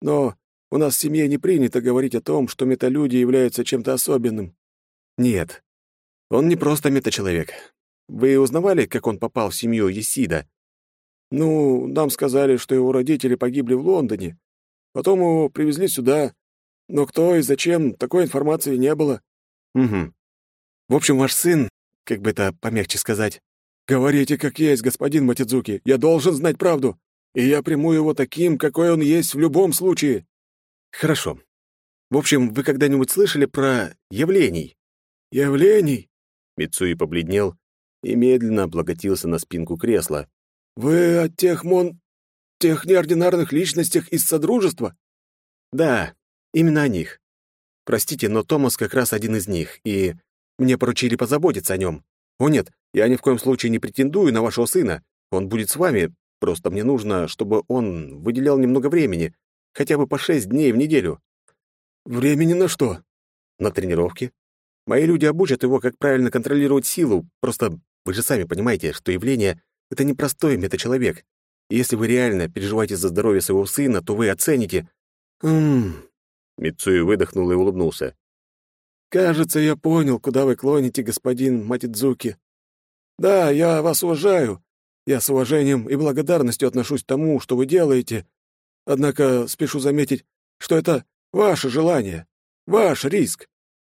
Но у нас в семье не принято говорить о том, что металюди являются чем-то особенным. Нет, он не просто метачеловек. Вы узнавали, как он попал в семью Есида? Ну, нам сказали, что его родители погибли в Лондоне. Потом его привезли сюда. Но кто и зачем, такой информации не было. Угу. В общем, ваш сын, как бы это помягче сказать... Говорите, как есть, господин Матидзуки. Я должен знать правду. И я приму его таким, какой он есть в любом случае. Хорошо. В общем, вы когда-нибудь слышали про явлений? Явлений? Мицуи побледнел и медленно облокотился на спинку кресла. Вы о тех мон... тех неординарных личностях из Содружества? Да, именно о них. Простите, но Томас как раз один из них, и мне поручили позаботиться о нем. О нет, я ни в коем случае не претендую на вашего сына. Он будет с вами, просто мне нужно, чтобы он выделял немного времени, хотя бы по шесть дней в неделю. Времени на что? На тренировки. Мои люди обучат его, как правильно контролировать силу. Просто вы же сами понимаете, что явление — это не простой метачеловек. И если вы реально переживаете за здоровье своего сына, то вы оцените... Ммм... Мицуи выдохнул и улыбнулся. «Кажется, я понял, куда вы клоните, господин Матидзуки. Да, я вас уважаю. Я с уважением и благодарностью отношусь к тому, что вы делаете. Однако спешу заметить, что это ваше желание, ваш риск.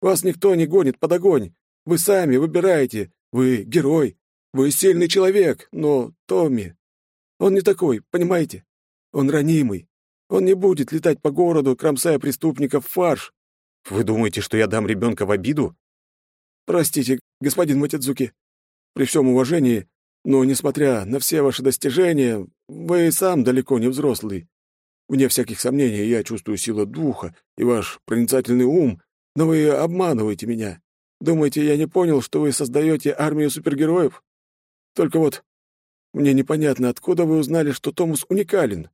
Вас никто не гонит под огонь. Вы сами выбираете. Вы герой. Вы сильный человек, но Томми... Он не такой, понимаете? Он ранимый. Он не будет летать по городу, кромсая преступников в фарш. Вы думаете, что я дам ребенка в обиду? Простите, господин Матидзуки. При всем уважении, но, несмотря на все ваши достижения, вы сам далеко не взрослый. Вне всяких сомнений, я чувствую силу духа и ваш проницательный ум, но вы обманываете меня. Думаете, я не понял, что вы создаете армию супергероев? Только вот мне непонятно, откуда вы узнали, что Томас уникален.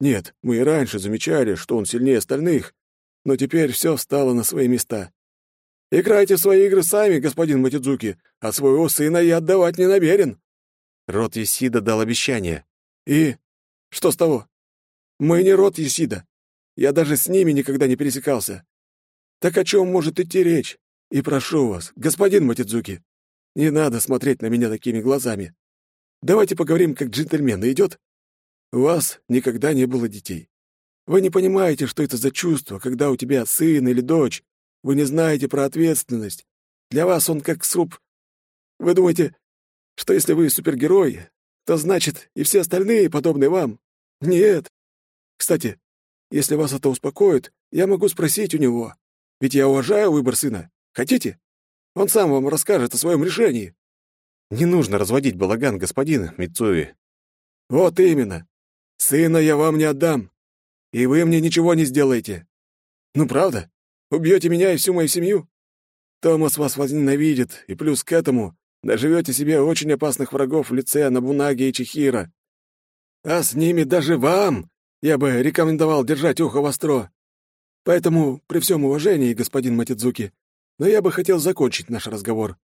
Нет, мы и раньше замечали, что он сильнее остальных, но теперь все встало на свои места. Играйте в свои игры сами, господин Матидзуки, а своего сына я отдавать не намерен. Род Есида дал обещание. И что с того? Мы не род Есида. Я даже с ними никогда не пересекался. Так о чем может идти речь? И прошу вас, господин Матидзуки, не надо смотреть на меня такими глазами. Давайте поговорим как джентльмены, идет? У вас никогда не было детей. Вы не понимаете, что это за чувство, когда у тебя сын или дочь. Вы не знаете про ответственность. Для вас он как сруб. Вы думаете, что если вы супергерой, то значит и все остальные подобны вам? Нет. Кстати, если вас это успокоит, я могу спросить у него. Ведь я уважаю выбор сына. Хотите? Он сам вам расскажет о своем решении. Не нужно разводить балаган, господин Мицуи. Вот именно. Сына я вам не отдам. И вы мне ничего не сделаете. Ну, правда? Убьете меня и всю мою семью? Томас вас возненавидит, и плюс к этому наживете себе очень опасных врагов в лице Набунаги и Чихира. А с ними даже вам я бы рекомендовал держать ухо востро. Поэтому, при всем уважении, господин Матидзуки, но я бы хотел закончить наш разговор.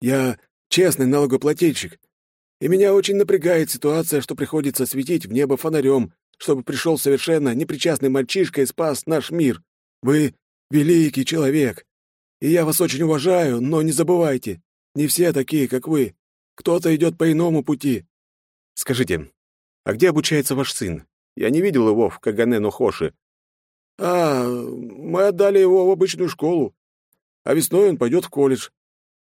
Я честный налогоплательщик, и меня очень напрягает ситуация, что приходится светить в небо фонарем, чтобы пришел совершенно непричастный мальчишка и спас наш мир. Вы великий человек, и я вас очень уважаю, но не забывайте, не все такие, как вы. Кто-то идет по иному пути. Скажите, а где обучается ваш сын? Я не видел его в Каганэ-Нохоши. А, мы отдали его в обычную школу, а весной он пойдет в колледж.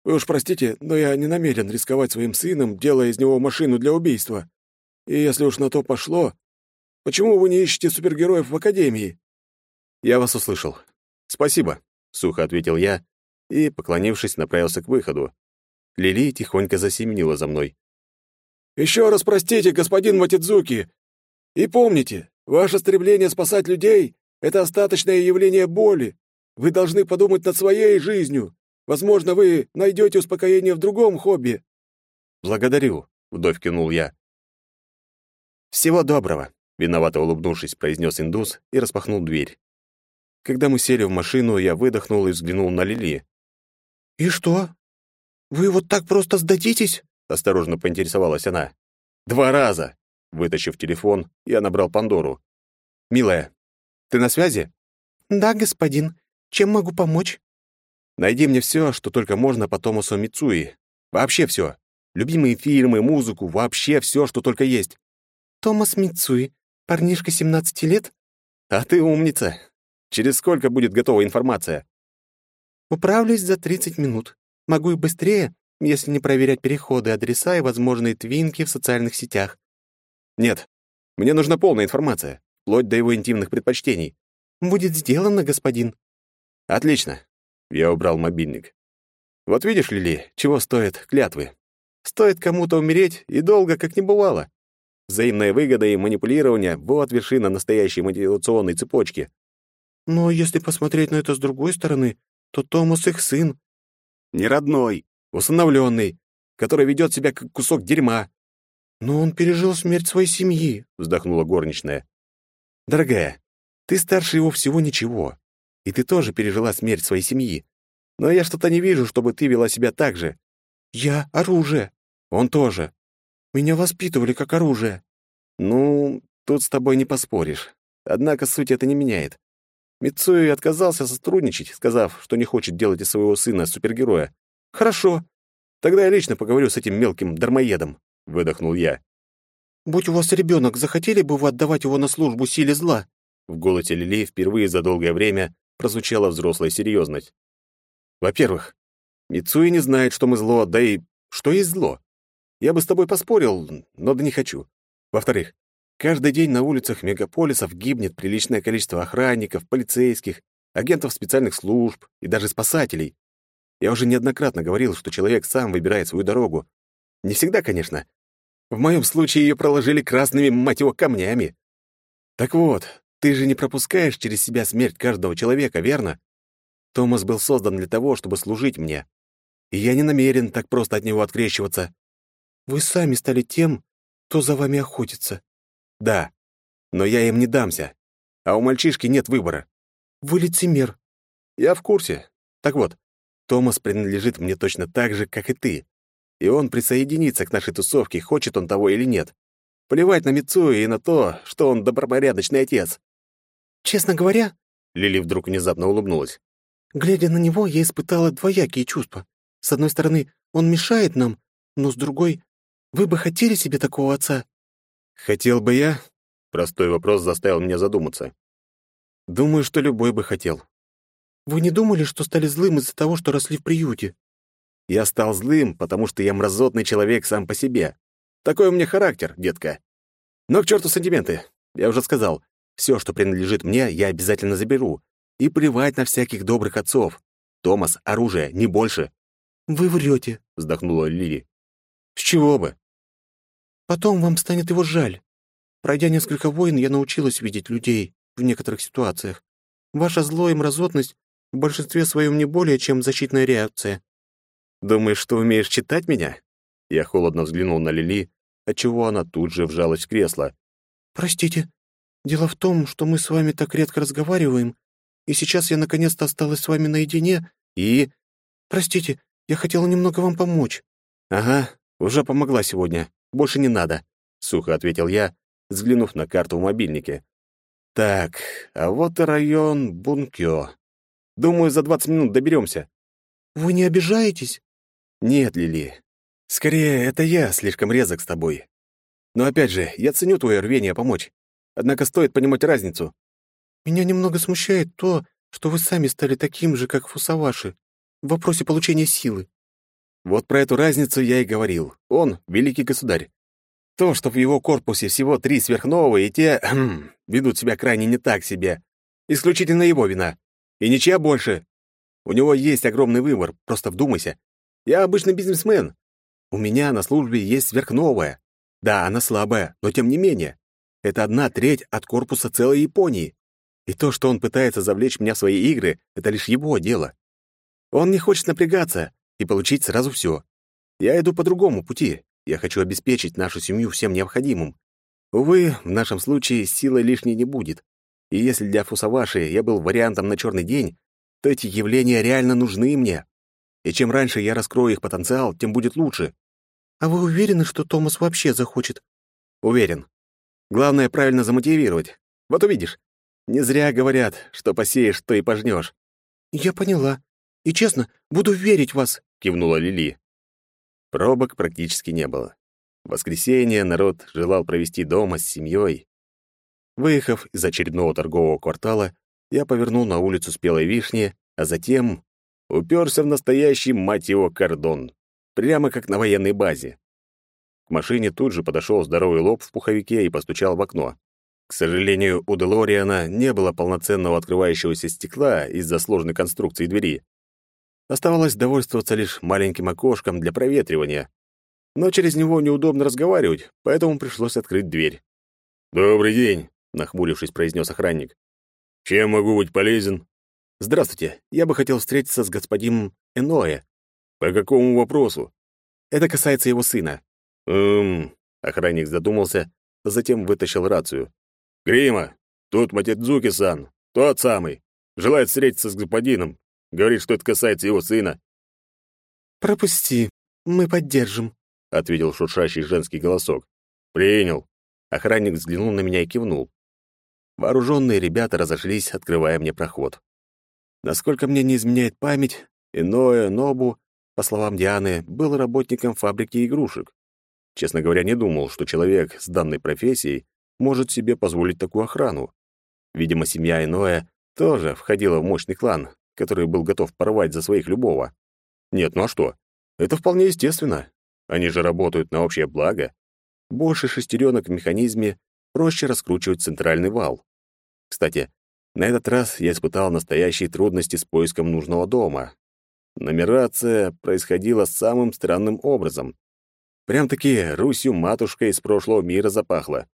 Вы уж простите, но я не намерен рисковать своим сыном, делая из него машину для убийства. И если уж на то пошло, почему вы не ищете супергероев в Академии?» «Я вас услышал. Спасибо», — сухо ответил я и, поклонившись, направился к выходу. Лили тихонько засеменила за мной. «Еще раз простите, господин Матидзуки. И помните, ваше стремление спасать людей — это остаточное явление боли. Вы должны подумать над своей жизнью. Возможно, вы найдете успокоение в другом хобби». «Благодарю», — вновь кивнул я. «Всего доброго», — виновато улыбнувшись, произнес индус и распахнул дверь. Когда мы сели в машину, я выдохнул и взглянул на Лили. «И что? Вы вот так просто сдадитесь?» — осторожно поинтересовалась она. «Два раза!» Вытащив телефон, я набрал Пандору. «Милая, ты на связи?» «Да, господин. Чем могу помочь?» «Найди мне все, что только можно по Томасу Мицуи. Вообще все. Любимые фильмы, музыку, вообще все, что только есть». «Томас Мицуи. Парнишка 17 лет?» «А ты умница. Через сколько будет готова информация?» «Управлюсь за 30 минут. Могу и быстрее, если не проверять переходы, адреса и возможные твинки в социальных сетях». «Нет. Мне нужна полная информация, вплоть до его интимных предпочтений». «Будет сделано, господин». «Отлично». Я убрал мобильник. «Вот видишь, Лили, чего стоят клятвы? Стоит кому-то умереть, и долго, как не бывало. Взаимная выгода и манипулирование — вот вершина настоящей мотивационной цепочки. Но если посмотреть на это с другой стороны, то Томас их сын. Не родной, усыновленный, который ведет себя как кусок дерьма. Но он пережил смерть своей семьи, вздохнула горничная. Дорогая, ты старше его всего ничего, и ты тоже пережила смерть своей семьи. Но я что-то не вижу, чтобы ты вела себя так же. Я оружие. Он тоже. Меня воспитывали как оружие. Ну, тут с тобой не поспоришь. Однако суть это не меняет. Мицуи отказался сотрудничать, сказав, что не хочет делать из своего сына супергероя. Хорошо. Тогда я лично поговорю с этим мелким дармоедом, выдохнул я. Будь у вас ребенок, захотели бы вы отдавать его на службу силе зла? В голосе Лили впервые за долгое время прозвучала взрослая серьезность. Во-первых, Мицуи не знает, что мы зло, да и что есть зло. Я бы с тобой поспорил, но да не хочу. Во-вторых, каждый день на улицах мегаполисов гибнет приличное количество охранников, полицейских, агентов специальных служб и даже спасателей. Я уже неоднократно говорил, что человек сам выбирает свою дорогу. Не всегда, конечно. В моем случае ее проложили красными, мать его, камнями. Так вот, ты же не пропускаешь через себя смерть каждого человека, верно? Томас был создан для того, чтобы служить мне. И я не намерен так просто от него открещиваться. Вы сами стали тем, кто за вами охотится. Да, но я им не дамся. А у мальчишки нет выбора. Вы лицемер. Я в курсе. Так вот, Томас принадлежит мне точно так же, как и ты. И он присоединится к нашей тусовке, хочет он того или нет. Плевать на Мицуи и на то, что он добропорядочный отец. Честно говоря, Лили вдруг внезапно улыбнулась. Глядя на него, я испытала двоякие чувства. С одной стороны, он мешает нам, но с другой, вы бы хотели себе такого отца? Хотел бы я? Простой вопрос заставил меня задуматься. Думаю, что любой бы хотел. Вы не думали, что стали злым из-за того, что росли в приюте? Я стал злым, потому что я мразотный человек сам по себе. Такой у меня характер, детка. Но к черту сантименты. Я уже сказал, все, что принадлежит мне, я обязательно заберу. И плевать на всяких добрых отцов. Томас — оружие, не больше. «Вы врете», — вздохнула Лили. «С чего бы?» Потом вам станет его жаль. Пройдя несколько войн, я научилась видеть людей в некоторых ситуациях. Ваша зло и мразотность в большинстве своем не более чем защитная реакция. Думаешь, что умеешь читать меня? Я холодно взглянул на Лили, отчего она тут же вжалась в кресло. Простите. Дело в том, что мы с вами так редко разговариваем, и сейчас я наконец-то осталась с вами наедине, и... Простите, я хотела немного вам помочь. Ага, уже помогла сегодня. Больше не надо», — сухо ответил я, взглянув на карту в мобильнике. «Так, а вот и район Бункё. Думаю, за двадцать минут доберемся». «Вы не обижаетесь?» «Нет, Лили. Скорее, это я слишком резок с тобой. Но опять же, я ценю твое рвение помочь. Однако стоит понимать разницу». «Меня немного смущает то, что вы сами стали таким же, как Фусаваши, в вопросе получения силы. Вот про эту разницу я и говорил. Он — великий государь. То, что в его корпусе всего три сверхновые, и те *clears throat* ведут себя крайне не так себе, исключительно его вина. И ничья больше. У него есть огромный выбор, просто вдумайся. Я обычный бизнесмен. У меня на службе есть сверхновая. Да, она слабая, но тем не менее. Это одна треть от корпуса целой Японии. И то, что он пытается завлечь меня в свои игры, это лишь его дело. Он не хочет напрягаться и получить сразу все. Я иду по другому пути. Я хочу обеспечить нашу семью всем необходимым. Увы, в нашем случае силы лишней не будет. И если для Фусаваши я был вариантом на черный день, то эти явления реально нужны мне. И чем раньше я раскрою их потенциал, тем будет лучше. А вы уверены, что Томас вообще захочет? Уверен. Главное правильно замотивировать. Вот увидишь. Не зря говорят, что посеешь, то и пожнешь. Я поняла. И честно, буду верить в вас, кивнула Лили. Пробок практически не было. В воскресенье народ желал провести дома с семьей. Выехав из очередного торгового квартала, я повернул на улицу Спелой Вишни, а затем уперся в настоящий, мать его, кордон. Прямо как на военной базе. К машине тут же подошел здоровый лоб в пуховике и постучал в окно. К сожалению, у Делориана не было полноценного открывающегося стекла из-за сложной конструкции двери. Оставалось довольствоваться лишь маленьким окошком для проветривания. Но через него неудобно разговаривать, поэтому пришлось открыть дверь. «Добрый день», — нахмурившись, произнес охранник. «Чем могу быть полезен?» «Здравствуйте. Я бы хотел встретиться с господином Эноэ». «По какому вопросу?» «Это касается его сына. «Эм...» — охранник задумался, затем вытащил рацию. «Грима, тут Матидзуки-сан, тот самый. Желает встретиться с господином. Говорит, что это касается его сына». «Пропусти, мы поддержим», — ответил шуршащий женский голосок. «Принял». Охранник взглянул на меня и кивнул. Вооруженные ребята разошлись, открывая мне проход. Насколько мне не изменяет память, Иное Нобу, по словам Дианы, был работником фабрики игрушек. Честно говоря, не думал, что человек с данной профессией может себе позволить такую охрану. Видимо, семья Иноя тоже входила в мощный клан, который был готов порвать за своих любого. Нет, ну а что? Это вполне естественно. Они же работают на общее благо. Больше шестеренок в механизме, проще раскручивать центральный вал. Кстати, на этот раз я испытал настоящие трудности с поиском нужного дома. Нумерация происходила самым странным образом. Прям-таки Русью матушкой из прошлого мира запахло.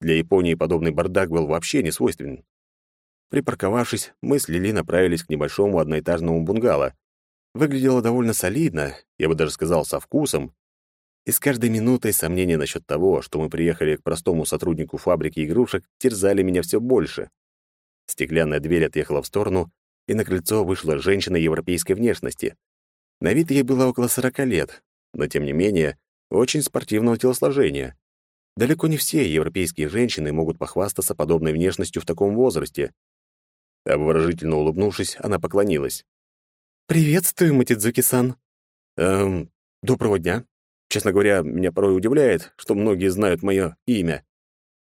Для Японии подобный бардак был вообще не свойственен. Припарковавшись, мы с Лили направились к небольшому одноэтажному бунгало. Выглядело довольно солидно, я бы даже сказал, со вкусом. И с каждой минутой сомнения насчет того, что мы приехали к простому сотруднику фабрики игрушек, терзали меня все больше. Стеклянная дверь отъехала в сторону, и на крыльцо вышла женщина европейской внешности. На вид ей было около сорока лет, но, тем не менее, очень спортивного телосложения. Далеко не все европейские женщины могут похвастаться подобной внешностью в таком возрасте. Обворожительно улыбнувшись, она поклонилась. «Приветствую, Матидзуки-сан». «Эм, доброго дня. Честно говоря, меня порой удивляет, что многие знают мое имя».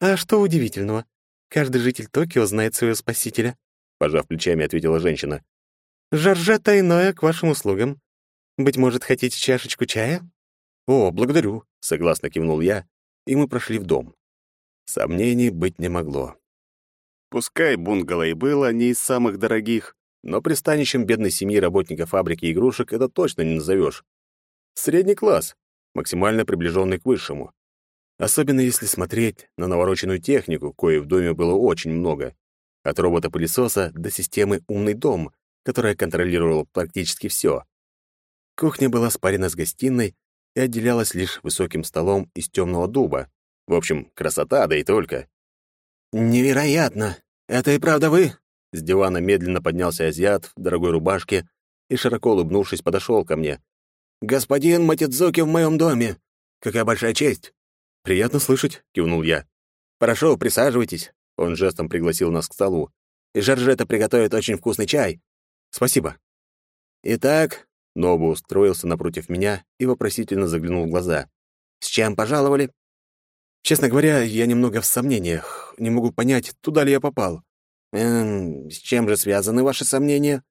«А что удивительного? Каждый житель Токио знает своего спасителя», — пожав плечами, ответила женщина. «Жоржета иное к вашим услугам. Быть может, хотите чашечку чая?» «О, благодарю», — согласно кивнул я, и мы прошли в дом. Сомнений быть не могло. Пускай бунгало и было не из самых дорогих, но пристанищем бедной семьи работника фабрики игрушек это точно не назовешь. Средний класс, максимально приближенный к высшему. Особенно если смотреть на навороченную технику, кое в доме было очень много. От робота-пылесоса до системы «Умный дом», которая контролировала практически все. Кухня была спарена с гостиной, и отделялась лишь высоким столом из темного дуба. В общем, красота, да и только. «Невероятно! Это и правда вы?» С дивана медленно поднялся азиат в дорогой рубашке и, широко улыбнувшись, подошел ко мне. «Господин Матидзуки в моем доме! Какая большая честь!» «Приятно слышать», — кивнул я. «Прошу, присаживайтесь». Он жестом пригласил нас к столу. «И Жоржета приготовит очень вкусный чай». «Спасибо». «Итак, Нобу устроился напротив меня и вопросительно заглянул в глаза. «С чем пожаловали?» «Честно говоря, я немного в сомнениях. Не могу понять, туда ли я попал». «Эм, с чем же связаны ваши сомнения?»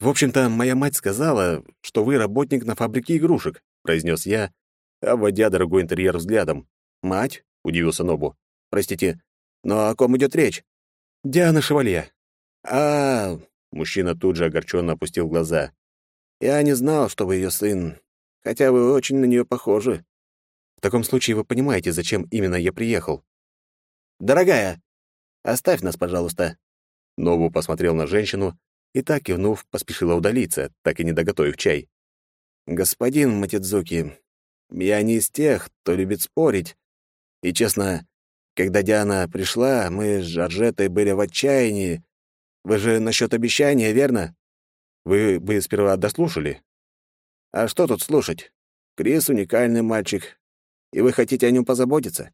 «В общем-то, моя мать сказала, что вы работник на фабрике игрушек», — произнес я, обводя дорогой интерьер взглядом. «Мать?» — удивился Нобу. «Простите, но о ком идет речь?» «Диана Шевалье». «А...», -а Мужчина тут же огорченно опустил глаза. Я не знал, что вы ее сын, хотя вы очень на нее похожи. В таком случае вы понимаете, зачем именно я приехал. Дорогая, оставь нас, пожалуйста. Нову посмотрел на женщину, и так, кивнув, поспешила удалиться, так и не доготовив чай. «Господин Матидзуки, я не из тех, кто любит спорить. И, честно, когда Диана пришла, мы с Жоржетой были в отчаянии. Вы же насчет обещания, верно? Вы бы сперва дослушали. А что тут слушать? Крис — уникальный мальчик, и вы хотите о нем позаботиться?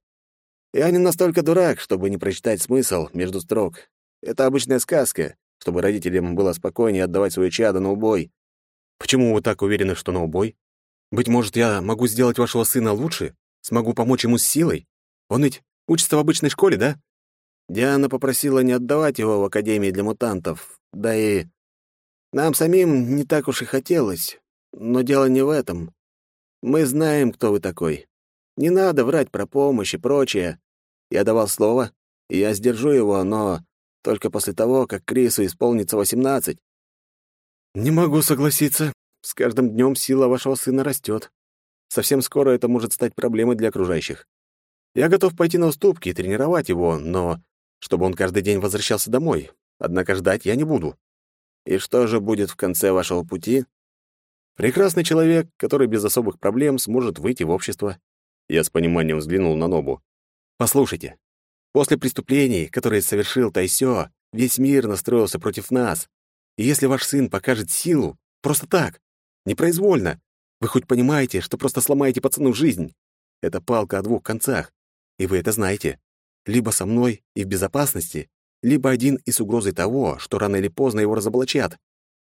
Я не настолько дурак, чтобы не прочитать смысл между строк. Это обычная сказка, чтобы родителям было спокойнее отдавать свое чадо на убой. Почему вы так уверены, что на убой? Быть может, я могу сделать вашего сына лучше? Смогу помочь ему с силой? Он ведь учится в обычной школе, да? Диана попросила не отдавать его в Академии для мутантов. Да и нам самим не так уж и хотелось. Но дело не в этом. Мы знаем, кто вы такой. Не надо врать про помощь и прочее. Я давал слово, и я сдержу его, но только после того, как Крису исполнится восемнадцать. Не могу согласиться. С каждым днем сила вашего сына растет. Совсем скоро это может стать проблемой для окружающих. Я готов пойти на уступки и тренировать его, но чтобы он каждый день возвращался домой. Однако ждать я не буду. И что же будет в конце вашего пути? Прекрасный человек, который без особых проблем сможет выйти в общество. Я с пониманием взглянул на Нобу. Послушайте, после преступлений, которые совершил Тайсё, весь мир настроился против нас. И если ваш сын покажет силу, просто так, Непроизвольно. Вы хоть понимаете, что просто сломаете пацану жизнь? Это палка о двух концах. И вы это знаете. Либо со мной и в безопасности, либо один и с угрозой того, что рано или поздно его разоблачат.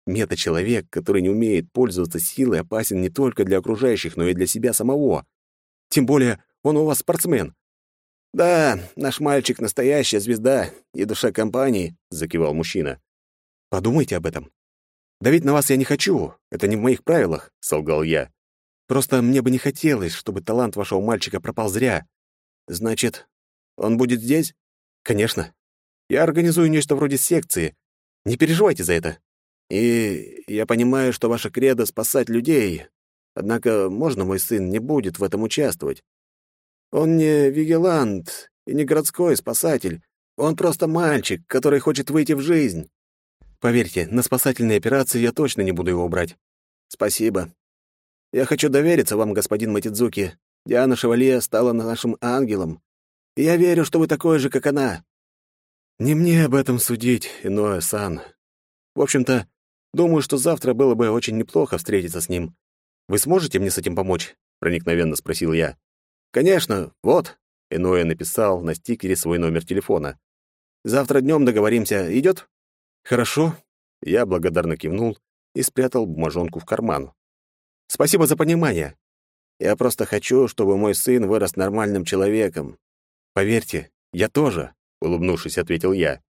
Мета-человек, который не умеет пользоваться силой, опасен не только для окружающих, но и для себя самого. Тем более он у вас спортсмен. «Да, наш мальчик — настоящая звезда и душа компании», — закивал мужчина. «Подумайте об этом. «Давить на вас я не хочу, это не в моих правилах», — солгал я. «Просто мне бы не хотелось, чтобы талант вашего мальчика пропал зря». «Значит, он будет здесь?» «Конечно. Я организую нечто вроде секции. Не переживайте за это». «И я понимаю, что ваша кредо — спасать людей. Однако можно мой сын не будет в этом участвовать? Он не вигелант и не городской спасатель. Он просто мальчик, который хочет выйти в жизнь». Поверьте, на спасательные операции я точно не буду его брать. Спасибо. Я хочу довериться вам, господин Матидзуки. Диана Шевалье стала нашим ангелом. Я верю, что вы такой же, как она. Не мне об этом судить, иное сан. В общем-то, думаю, что завтра было бы очень неплохо встретиться с ним. Вы сможете мне с этим помочь? проникновенно спросил я. Конечно, вот. Иное написал на стикере свой номер телефона. Завтра днем договоримся. Идет? «Хорошо». Я благодарно кивнул и спрятал бумажонку в карман. «Спасибо за понимание. Я просто хочу, чтобы мой сын вырос нормальным человеком». «Поверьте, я тоже», — улыбнувшись, ответил я.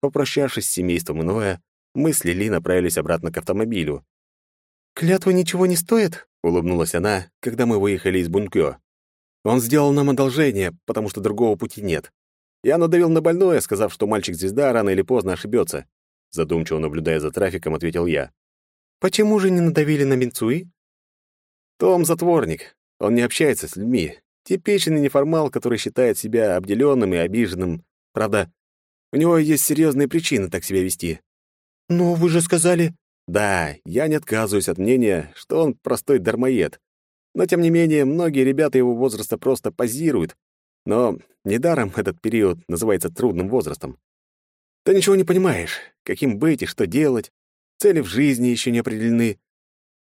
Попрощавшись с семейством Иноя, мы с Лили направились обратно к автомобилю. «Клятва ничего не стоит?» — улыбнулась она, когда мы выехали из Бункё. «Он сделал нам одолжение, потому что другого пути нет. Я надавил на больное, сказав, что мальчик-звезда рано или поздно ошибется. Задумчиво наблюдая за трафиком, ответил я. «Почему же не надавили на Минцуи?» «Том затворник. Он не общается с людьми. Типичный неформал, который считает себя обделенным и обиженным. Правда, у него есть серьезные причины так себя вести». «Но вы же сказали...» «Да, я не отказываюсь от мнения, что он простой дармоед. Но, тем не менее, многие ребята его возраста просто позируют, но недаром этот период называется трудным возрастом. Ты ничего не понимаешь, каким быть и что делать. Цели в жизни еще не определены.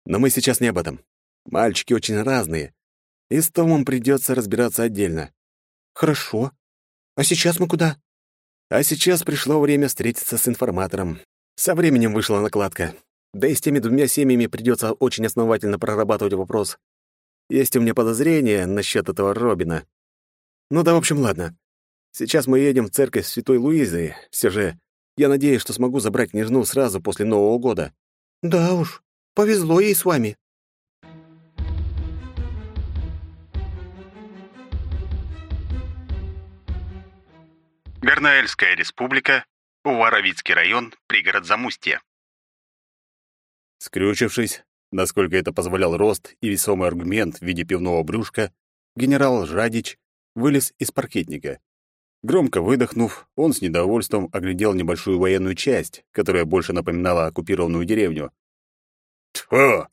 Но мы сейчас не об этом. Мальчики очень разные. И с Томом придется разбираться отдельно. Хорошо. А сейчас мы куда? А сейчас пришло время встретиться с информатором. Со временем вышла накладка. Да и с теми двумя семьями придется очень основательно прорабатывать вопрос. Есть у меня подозрения насчет этого Робина. Ну да, в общем, ладно. Сейчас мы едем в церковь Святой Луизы. Все же, я надеюсь, что смогу забрать княжну сразу после Нового года. Да уж, повезло ей с вами. Бернаэльская республика, Уваровицкий район, пригород Замустья. Скрючившись, насколько это позволял рост и весомый аргумент в виде пивного брюшка, генерал Жадич вылез из паркетника. Громко выдохнув, он с недовольством оглядел небольшую военную часть, которая больше напоминала оккупированную деревню. «Тьфу!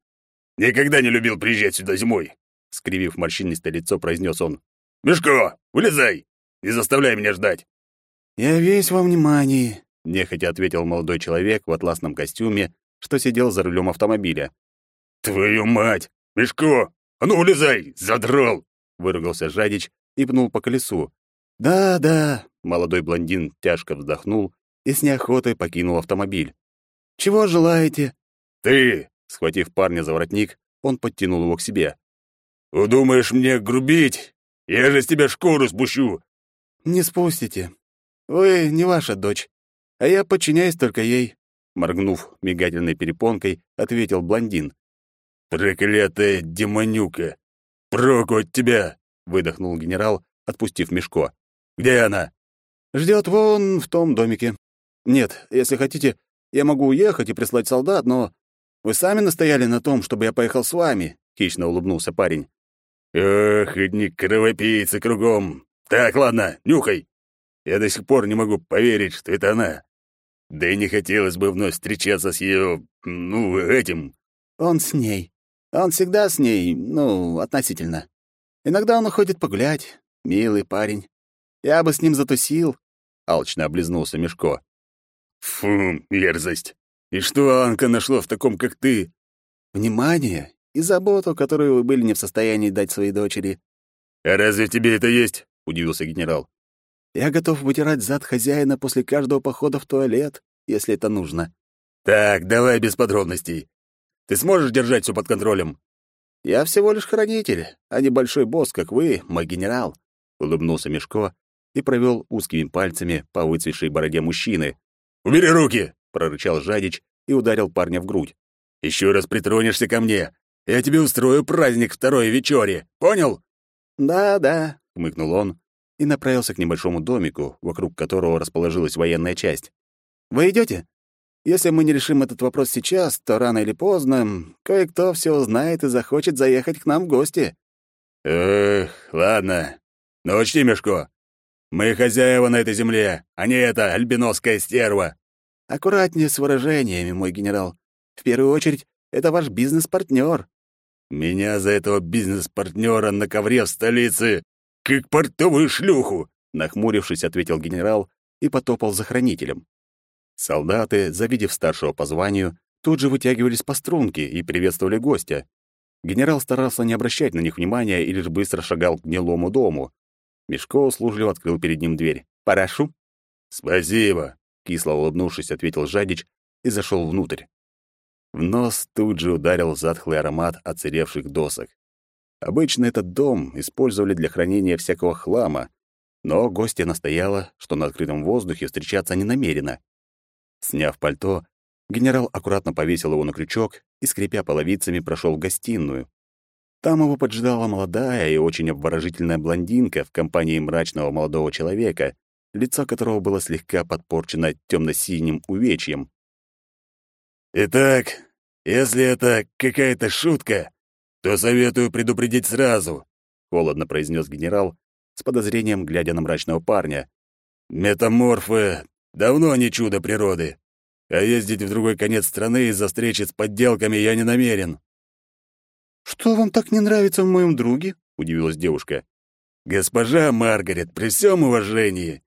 Никогда не любил приезжать сюда зимой!» Скривив морщинистое лицо, произнес он. «Мишко, вылезай! Не заставляй меня ждать!» «Я весь во внимании», — нехотя ответил молодой человек в атласном костюме, что сидел за рулем автомобиля. «Твою мать! Мишко! А ну, вылезай! Задрал!» — выругался Жадич и пнул по колесу. «Да, да», — молодой блондин тяжко вздохнул и с неохотой покинул автомобиль. «Чего желаете?» «Ты!» — схватив парня за воротник, он подтянул его к себе. «Удумаешь мне грубить? Я же с тебя шкуру спущу!» «Не спустите. Вы не ваша дочь, а я подчиняюсь только ей», — моргнув мигательной перепонкой, ответил блондин. «Проклятая демонюка! Проку от тебя!» — выдохнул генерал, отпустив Мешко. «Где она?» Ждет вон в том домике. Нет, если хотите, я могу уехать и прислать солдат, но вы сами настояли на том, чтобы я поехал с вами», — хищно улыбнулся парень. «Ох, одни кровопийцы кругом. Так, ладно, нюхай. Я до сих пор не могу поверить, что это она. Да и не хотелось бы вновь встречаться с ее, ну, этим». «Он с ней. Он всегда с ней, ну, относительно. Иногда он уходит погулять. Милый парень. Я бы с ним затусил». Алчно облизнулся Мешко. «Фу, мерзость. И что Анка нашла в таком, как ты?» «Внимание и заботу, которую вы были не в состоянии дать своей дочери». «А разве тебе это есть?» — удивился генерал. «Я готов вытирать зад хозяина после каждого похода в туалет, если это нужно». «Так, давай без подробностей. Ты сможешь держать все под контролем?» «Я всего лишь хранитель, а не большой босс, как вы, мой генерал», — улыбнулся Мешко и провел узкими пальцами по выцветшей бороде мужчины. «Убери руки!» — прорычал Жадич и ударил парня в грудь. «Еще раз притронешься ко мне, я тебе устрою праздник второй вечери, понял?» «Да, да», — хмыкнул он и направился к небольшому домику, вокруг которого расположилась военная часть. «Вы идете? Если мы не решим этот вопрос сейчас, то рано или поздно кое-кто все узнает и захочет заехать к нам в гости». «Эх, ладно. Но учти, Мешко, мы хозяева на этой земле, а не эта альбиносская стерва». «Аккуратнее с выражениями, мой генерал. В первую очередь, это ваш бизнес-партнер». «Меня за этого бизнес-партнера на ковре в столице, как портовую шлюху!» Нахмурившись, ответил генерал и потопал за хранителем. Солдаты, завидев старшего по званию, тут же вытягивались по струнке и приветствовали гостя. Генерал старался не обращать на них внимания и лишь быстро шагал к гнилому дому. Мешко услужливо открыл перед ним дверь. «Порашу?» «Спасибо», — кисло улыбнувшись, ответил Жадич и зашел внутрь. В нос тут же ударил затхлый аромат оцаревших досок. Обычно этот дом использовали для хранения всякого хлама, но гостья настояла, что на открытом воздухе встречаться не намерена. Сняв пальто, генерал аккуратно повесил его на крючок и, скрипя половицами, прошел в гостиную. Там его поджидала молодая и очень обворожительная блондинка в компании мрачного молодого человека, лицо которого было слегка подпорчено темно-синим увечьем. «Итак, если это какая-то шутка, то советую предупредить сразу», — холодно произнес генерал, с подозрением глядя на мрачного парня. «Метаморфы давно не чудо природы, а ездить в другой конец страны из-за встречи с подделками я не намерен». «Что вам так не нравится в моем друге?» — удивилась девушка. «Госпожа Маргарет, при всем уважении,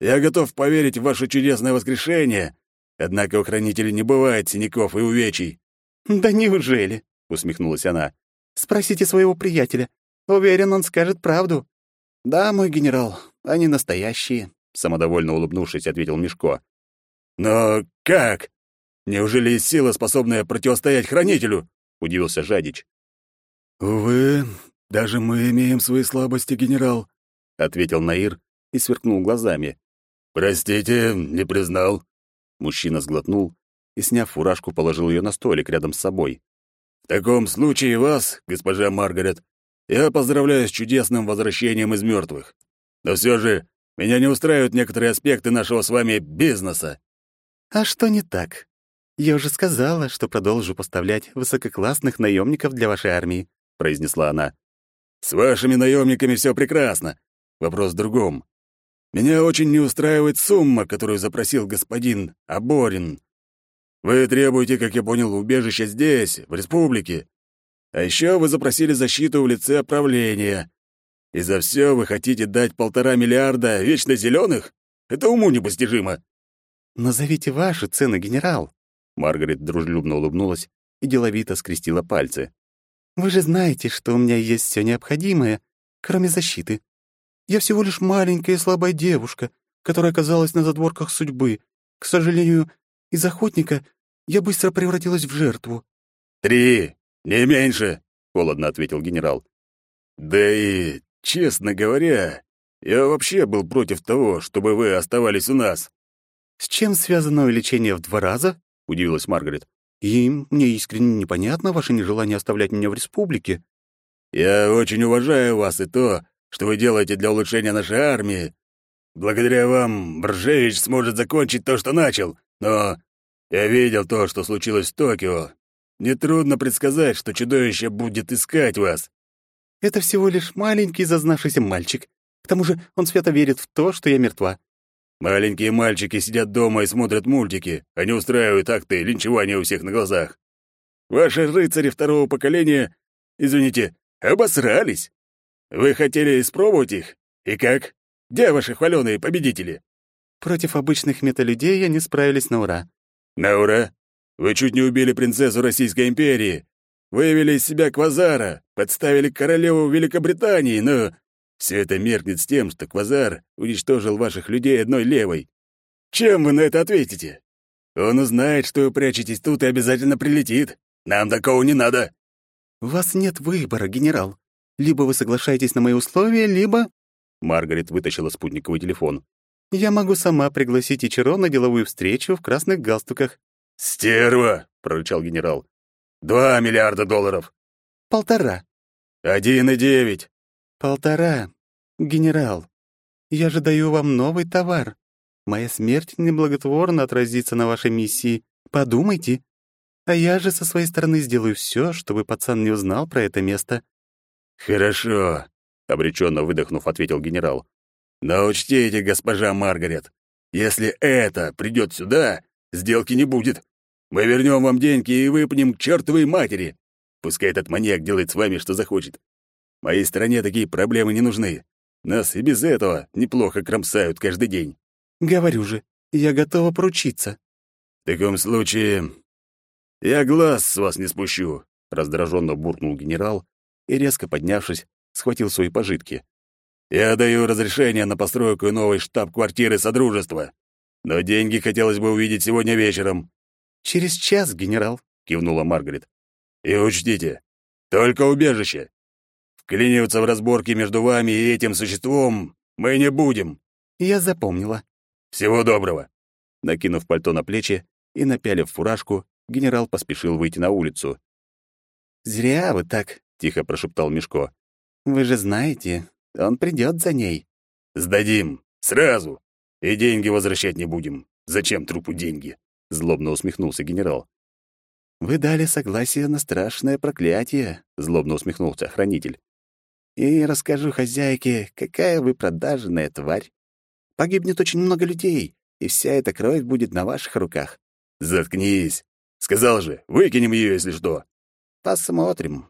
я готов поверить в ваше чудесное воскрешение, однако у хранителей не бывает синяков и увечий». «Да неужели?» — усмехнулась она. «Спросите своего приятеля. Уверен, он скажет правду». «Да, мой генерал, они настоящие», — самодовольно улыбнувшись, ответил Мишко. «Но как? Неужели есть сила, способная противостоять хранителю?» — удивился Жадич. «Увы, даже мы имеем свои слабости, генерал», — ответил Наир и сверкнул глазами. «Простите, не признал». Мужчина сглотнул и, сняв фуражку, положил ее на столик рядом с собой. «В таком случае вас, госпожа Маргарет, я поздравляю с чудесным возвращением из мертвых. Но все же меня не устраивают некоторые аспекты нашего с вами бизнеса». «А что не так? Я уже сказала, что продолжу поставлять высококлассных наемников для вашей армии произнесла она. С вашими наемниками все прекрасно. Вопрос в другом. Меня очень не устраивает сумма, которую запросил господин Аборин. Вы требуете, как я понял, убежище здесь, в республике. А еще вы запросили защиту в лице правления. И за все вы хотите дать полтора миллиарда вечно зеленых? Это уму непостижимо. Назовите ваши цены, генерал. Маргарет дружелюбно улыбнулась и деловито скрестила пальцы. Вы же знаете, что у меня есть все необходимое, кроме защиты. Я всего лишь маленькая и слабая девушка, которая оказалась на задворках судьбы. К сожалению, из охотника я быстро превратилась в жертву». «Три, не меньше», — холодно ответил генерал. «Да и, честно говоря, я вообще был против того, чтобы вы оставались у нас». «С чем связано увеличение в два раза?» — удивилась Маргарет. «И мне искренне непонятно ваше нежелание оставлять меня в республике». «Я очень уважаю вас и то, что вы делаете для улучшения нашей армии. Благодаря вам Бржевич сможет закончить то, что начал, но я видел то, что случилось в Токио. Нетрудно предсказать, что чудовище будет искать вас. Это всего лишь маленький зазнавшийся мальчик. К тому же он свято верит в то, что я мертва. Маленькие мальчики сидят дома и смотрят мультики, они устраивают акты линчевания у всех на глазах. Ваши рыцари второго поколения, извините, обосрались. Вы хотели испробовать их? И как? Где ваши хваленые победители? Против обычных металюдей они справились на ура. На ура? Вы чуть не убили принцессу Российской империи. Вывели из себя Квазара, подставили королеву Великобритании, но все это меркнет с тем, что Квазар уничтожил ваших людей одной левой. Чем вы на это ответите? Он узнает, что вы прячетесь тут и обязательно прилетит. Нам такого не надо. У вас нет выбора, генерал. Либо вы соглашаетесь на мои условия, либо...» Маргарет вытащила спутниковый телефон. «Я могу сама пригласить Ичиро на деловую встречу в красных галстуках». «Стерва!» — прорычал генерал. «Два миллиарда долларов». «Полтора». «Один и девять». «Полтора. Генерал, я же даю вам новый товар. Моя смерть неблаготворно отразится на вашей миссии. Подумайте. А я же со своей стороны сделаю все, чтобы пацан не узнал про это место. «Хорошо», — обреченно выдохнув, ответил генерал. «Но учтите, госпожа Маргарет, если это придет сюда, сделки не будет. Мы вернем вам деньги и выпнем к чертовой матери. Пускай этот маньяк делает с вами, что захочет. Моей стране такие проблемы не нужны. Нас и без этого неплохо кромсают каждый день». «Говорю же, я готова поручиться». «В таком случае я глаз с вас не спущу», — раздраженно буркнул генерал и, резко поднявшись, схватил свои пожитки. «Я даю разрешение на постройку новой штаб-квартиры Содружества, но деньги хотелось бы увидеть сегодня вечером». «Через час, генерал», — кивнула Маргарет. «И учтите, только убежище. Вклиниваться в разборки между вами и этим существом мы не будем». «Я запомнила». «Всего доброго». Накинув пальто на плечи и напялив фуражку, генерал поспешил выйти на улицу. «Зря вы так — тихо прошептал Мишко. «Вы же знаете, он придет за ней». «Сдадим! Сразу! И деньги возвращать не будем. Зачем трупу деньги?» — злобно усмехнулся генерал. «Вы дали согласие на страшное проклятие», — злобно усмехнулся хранитель. «И расскажу хозяйке, какая вы продажная тварь. Погибнет очень много людей, и вся эта кровь будет на ваших руках». «Заткнись! Сказал же, выкинем ее, если что». «Посмотрим»,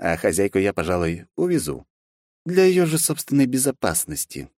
а хозяйку я, пожалуй, увезу. Для ее же собственной безопасности.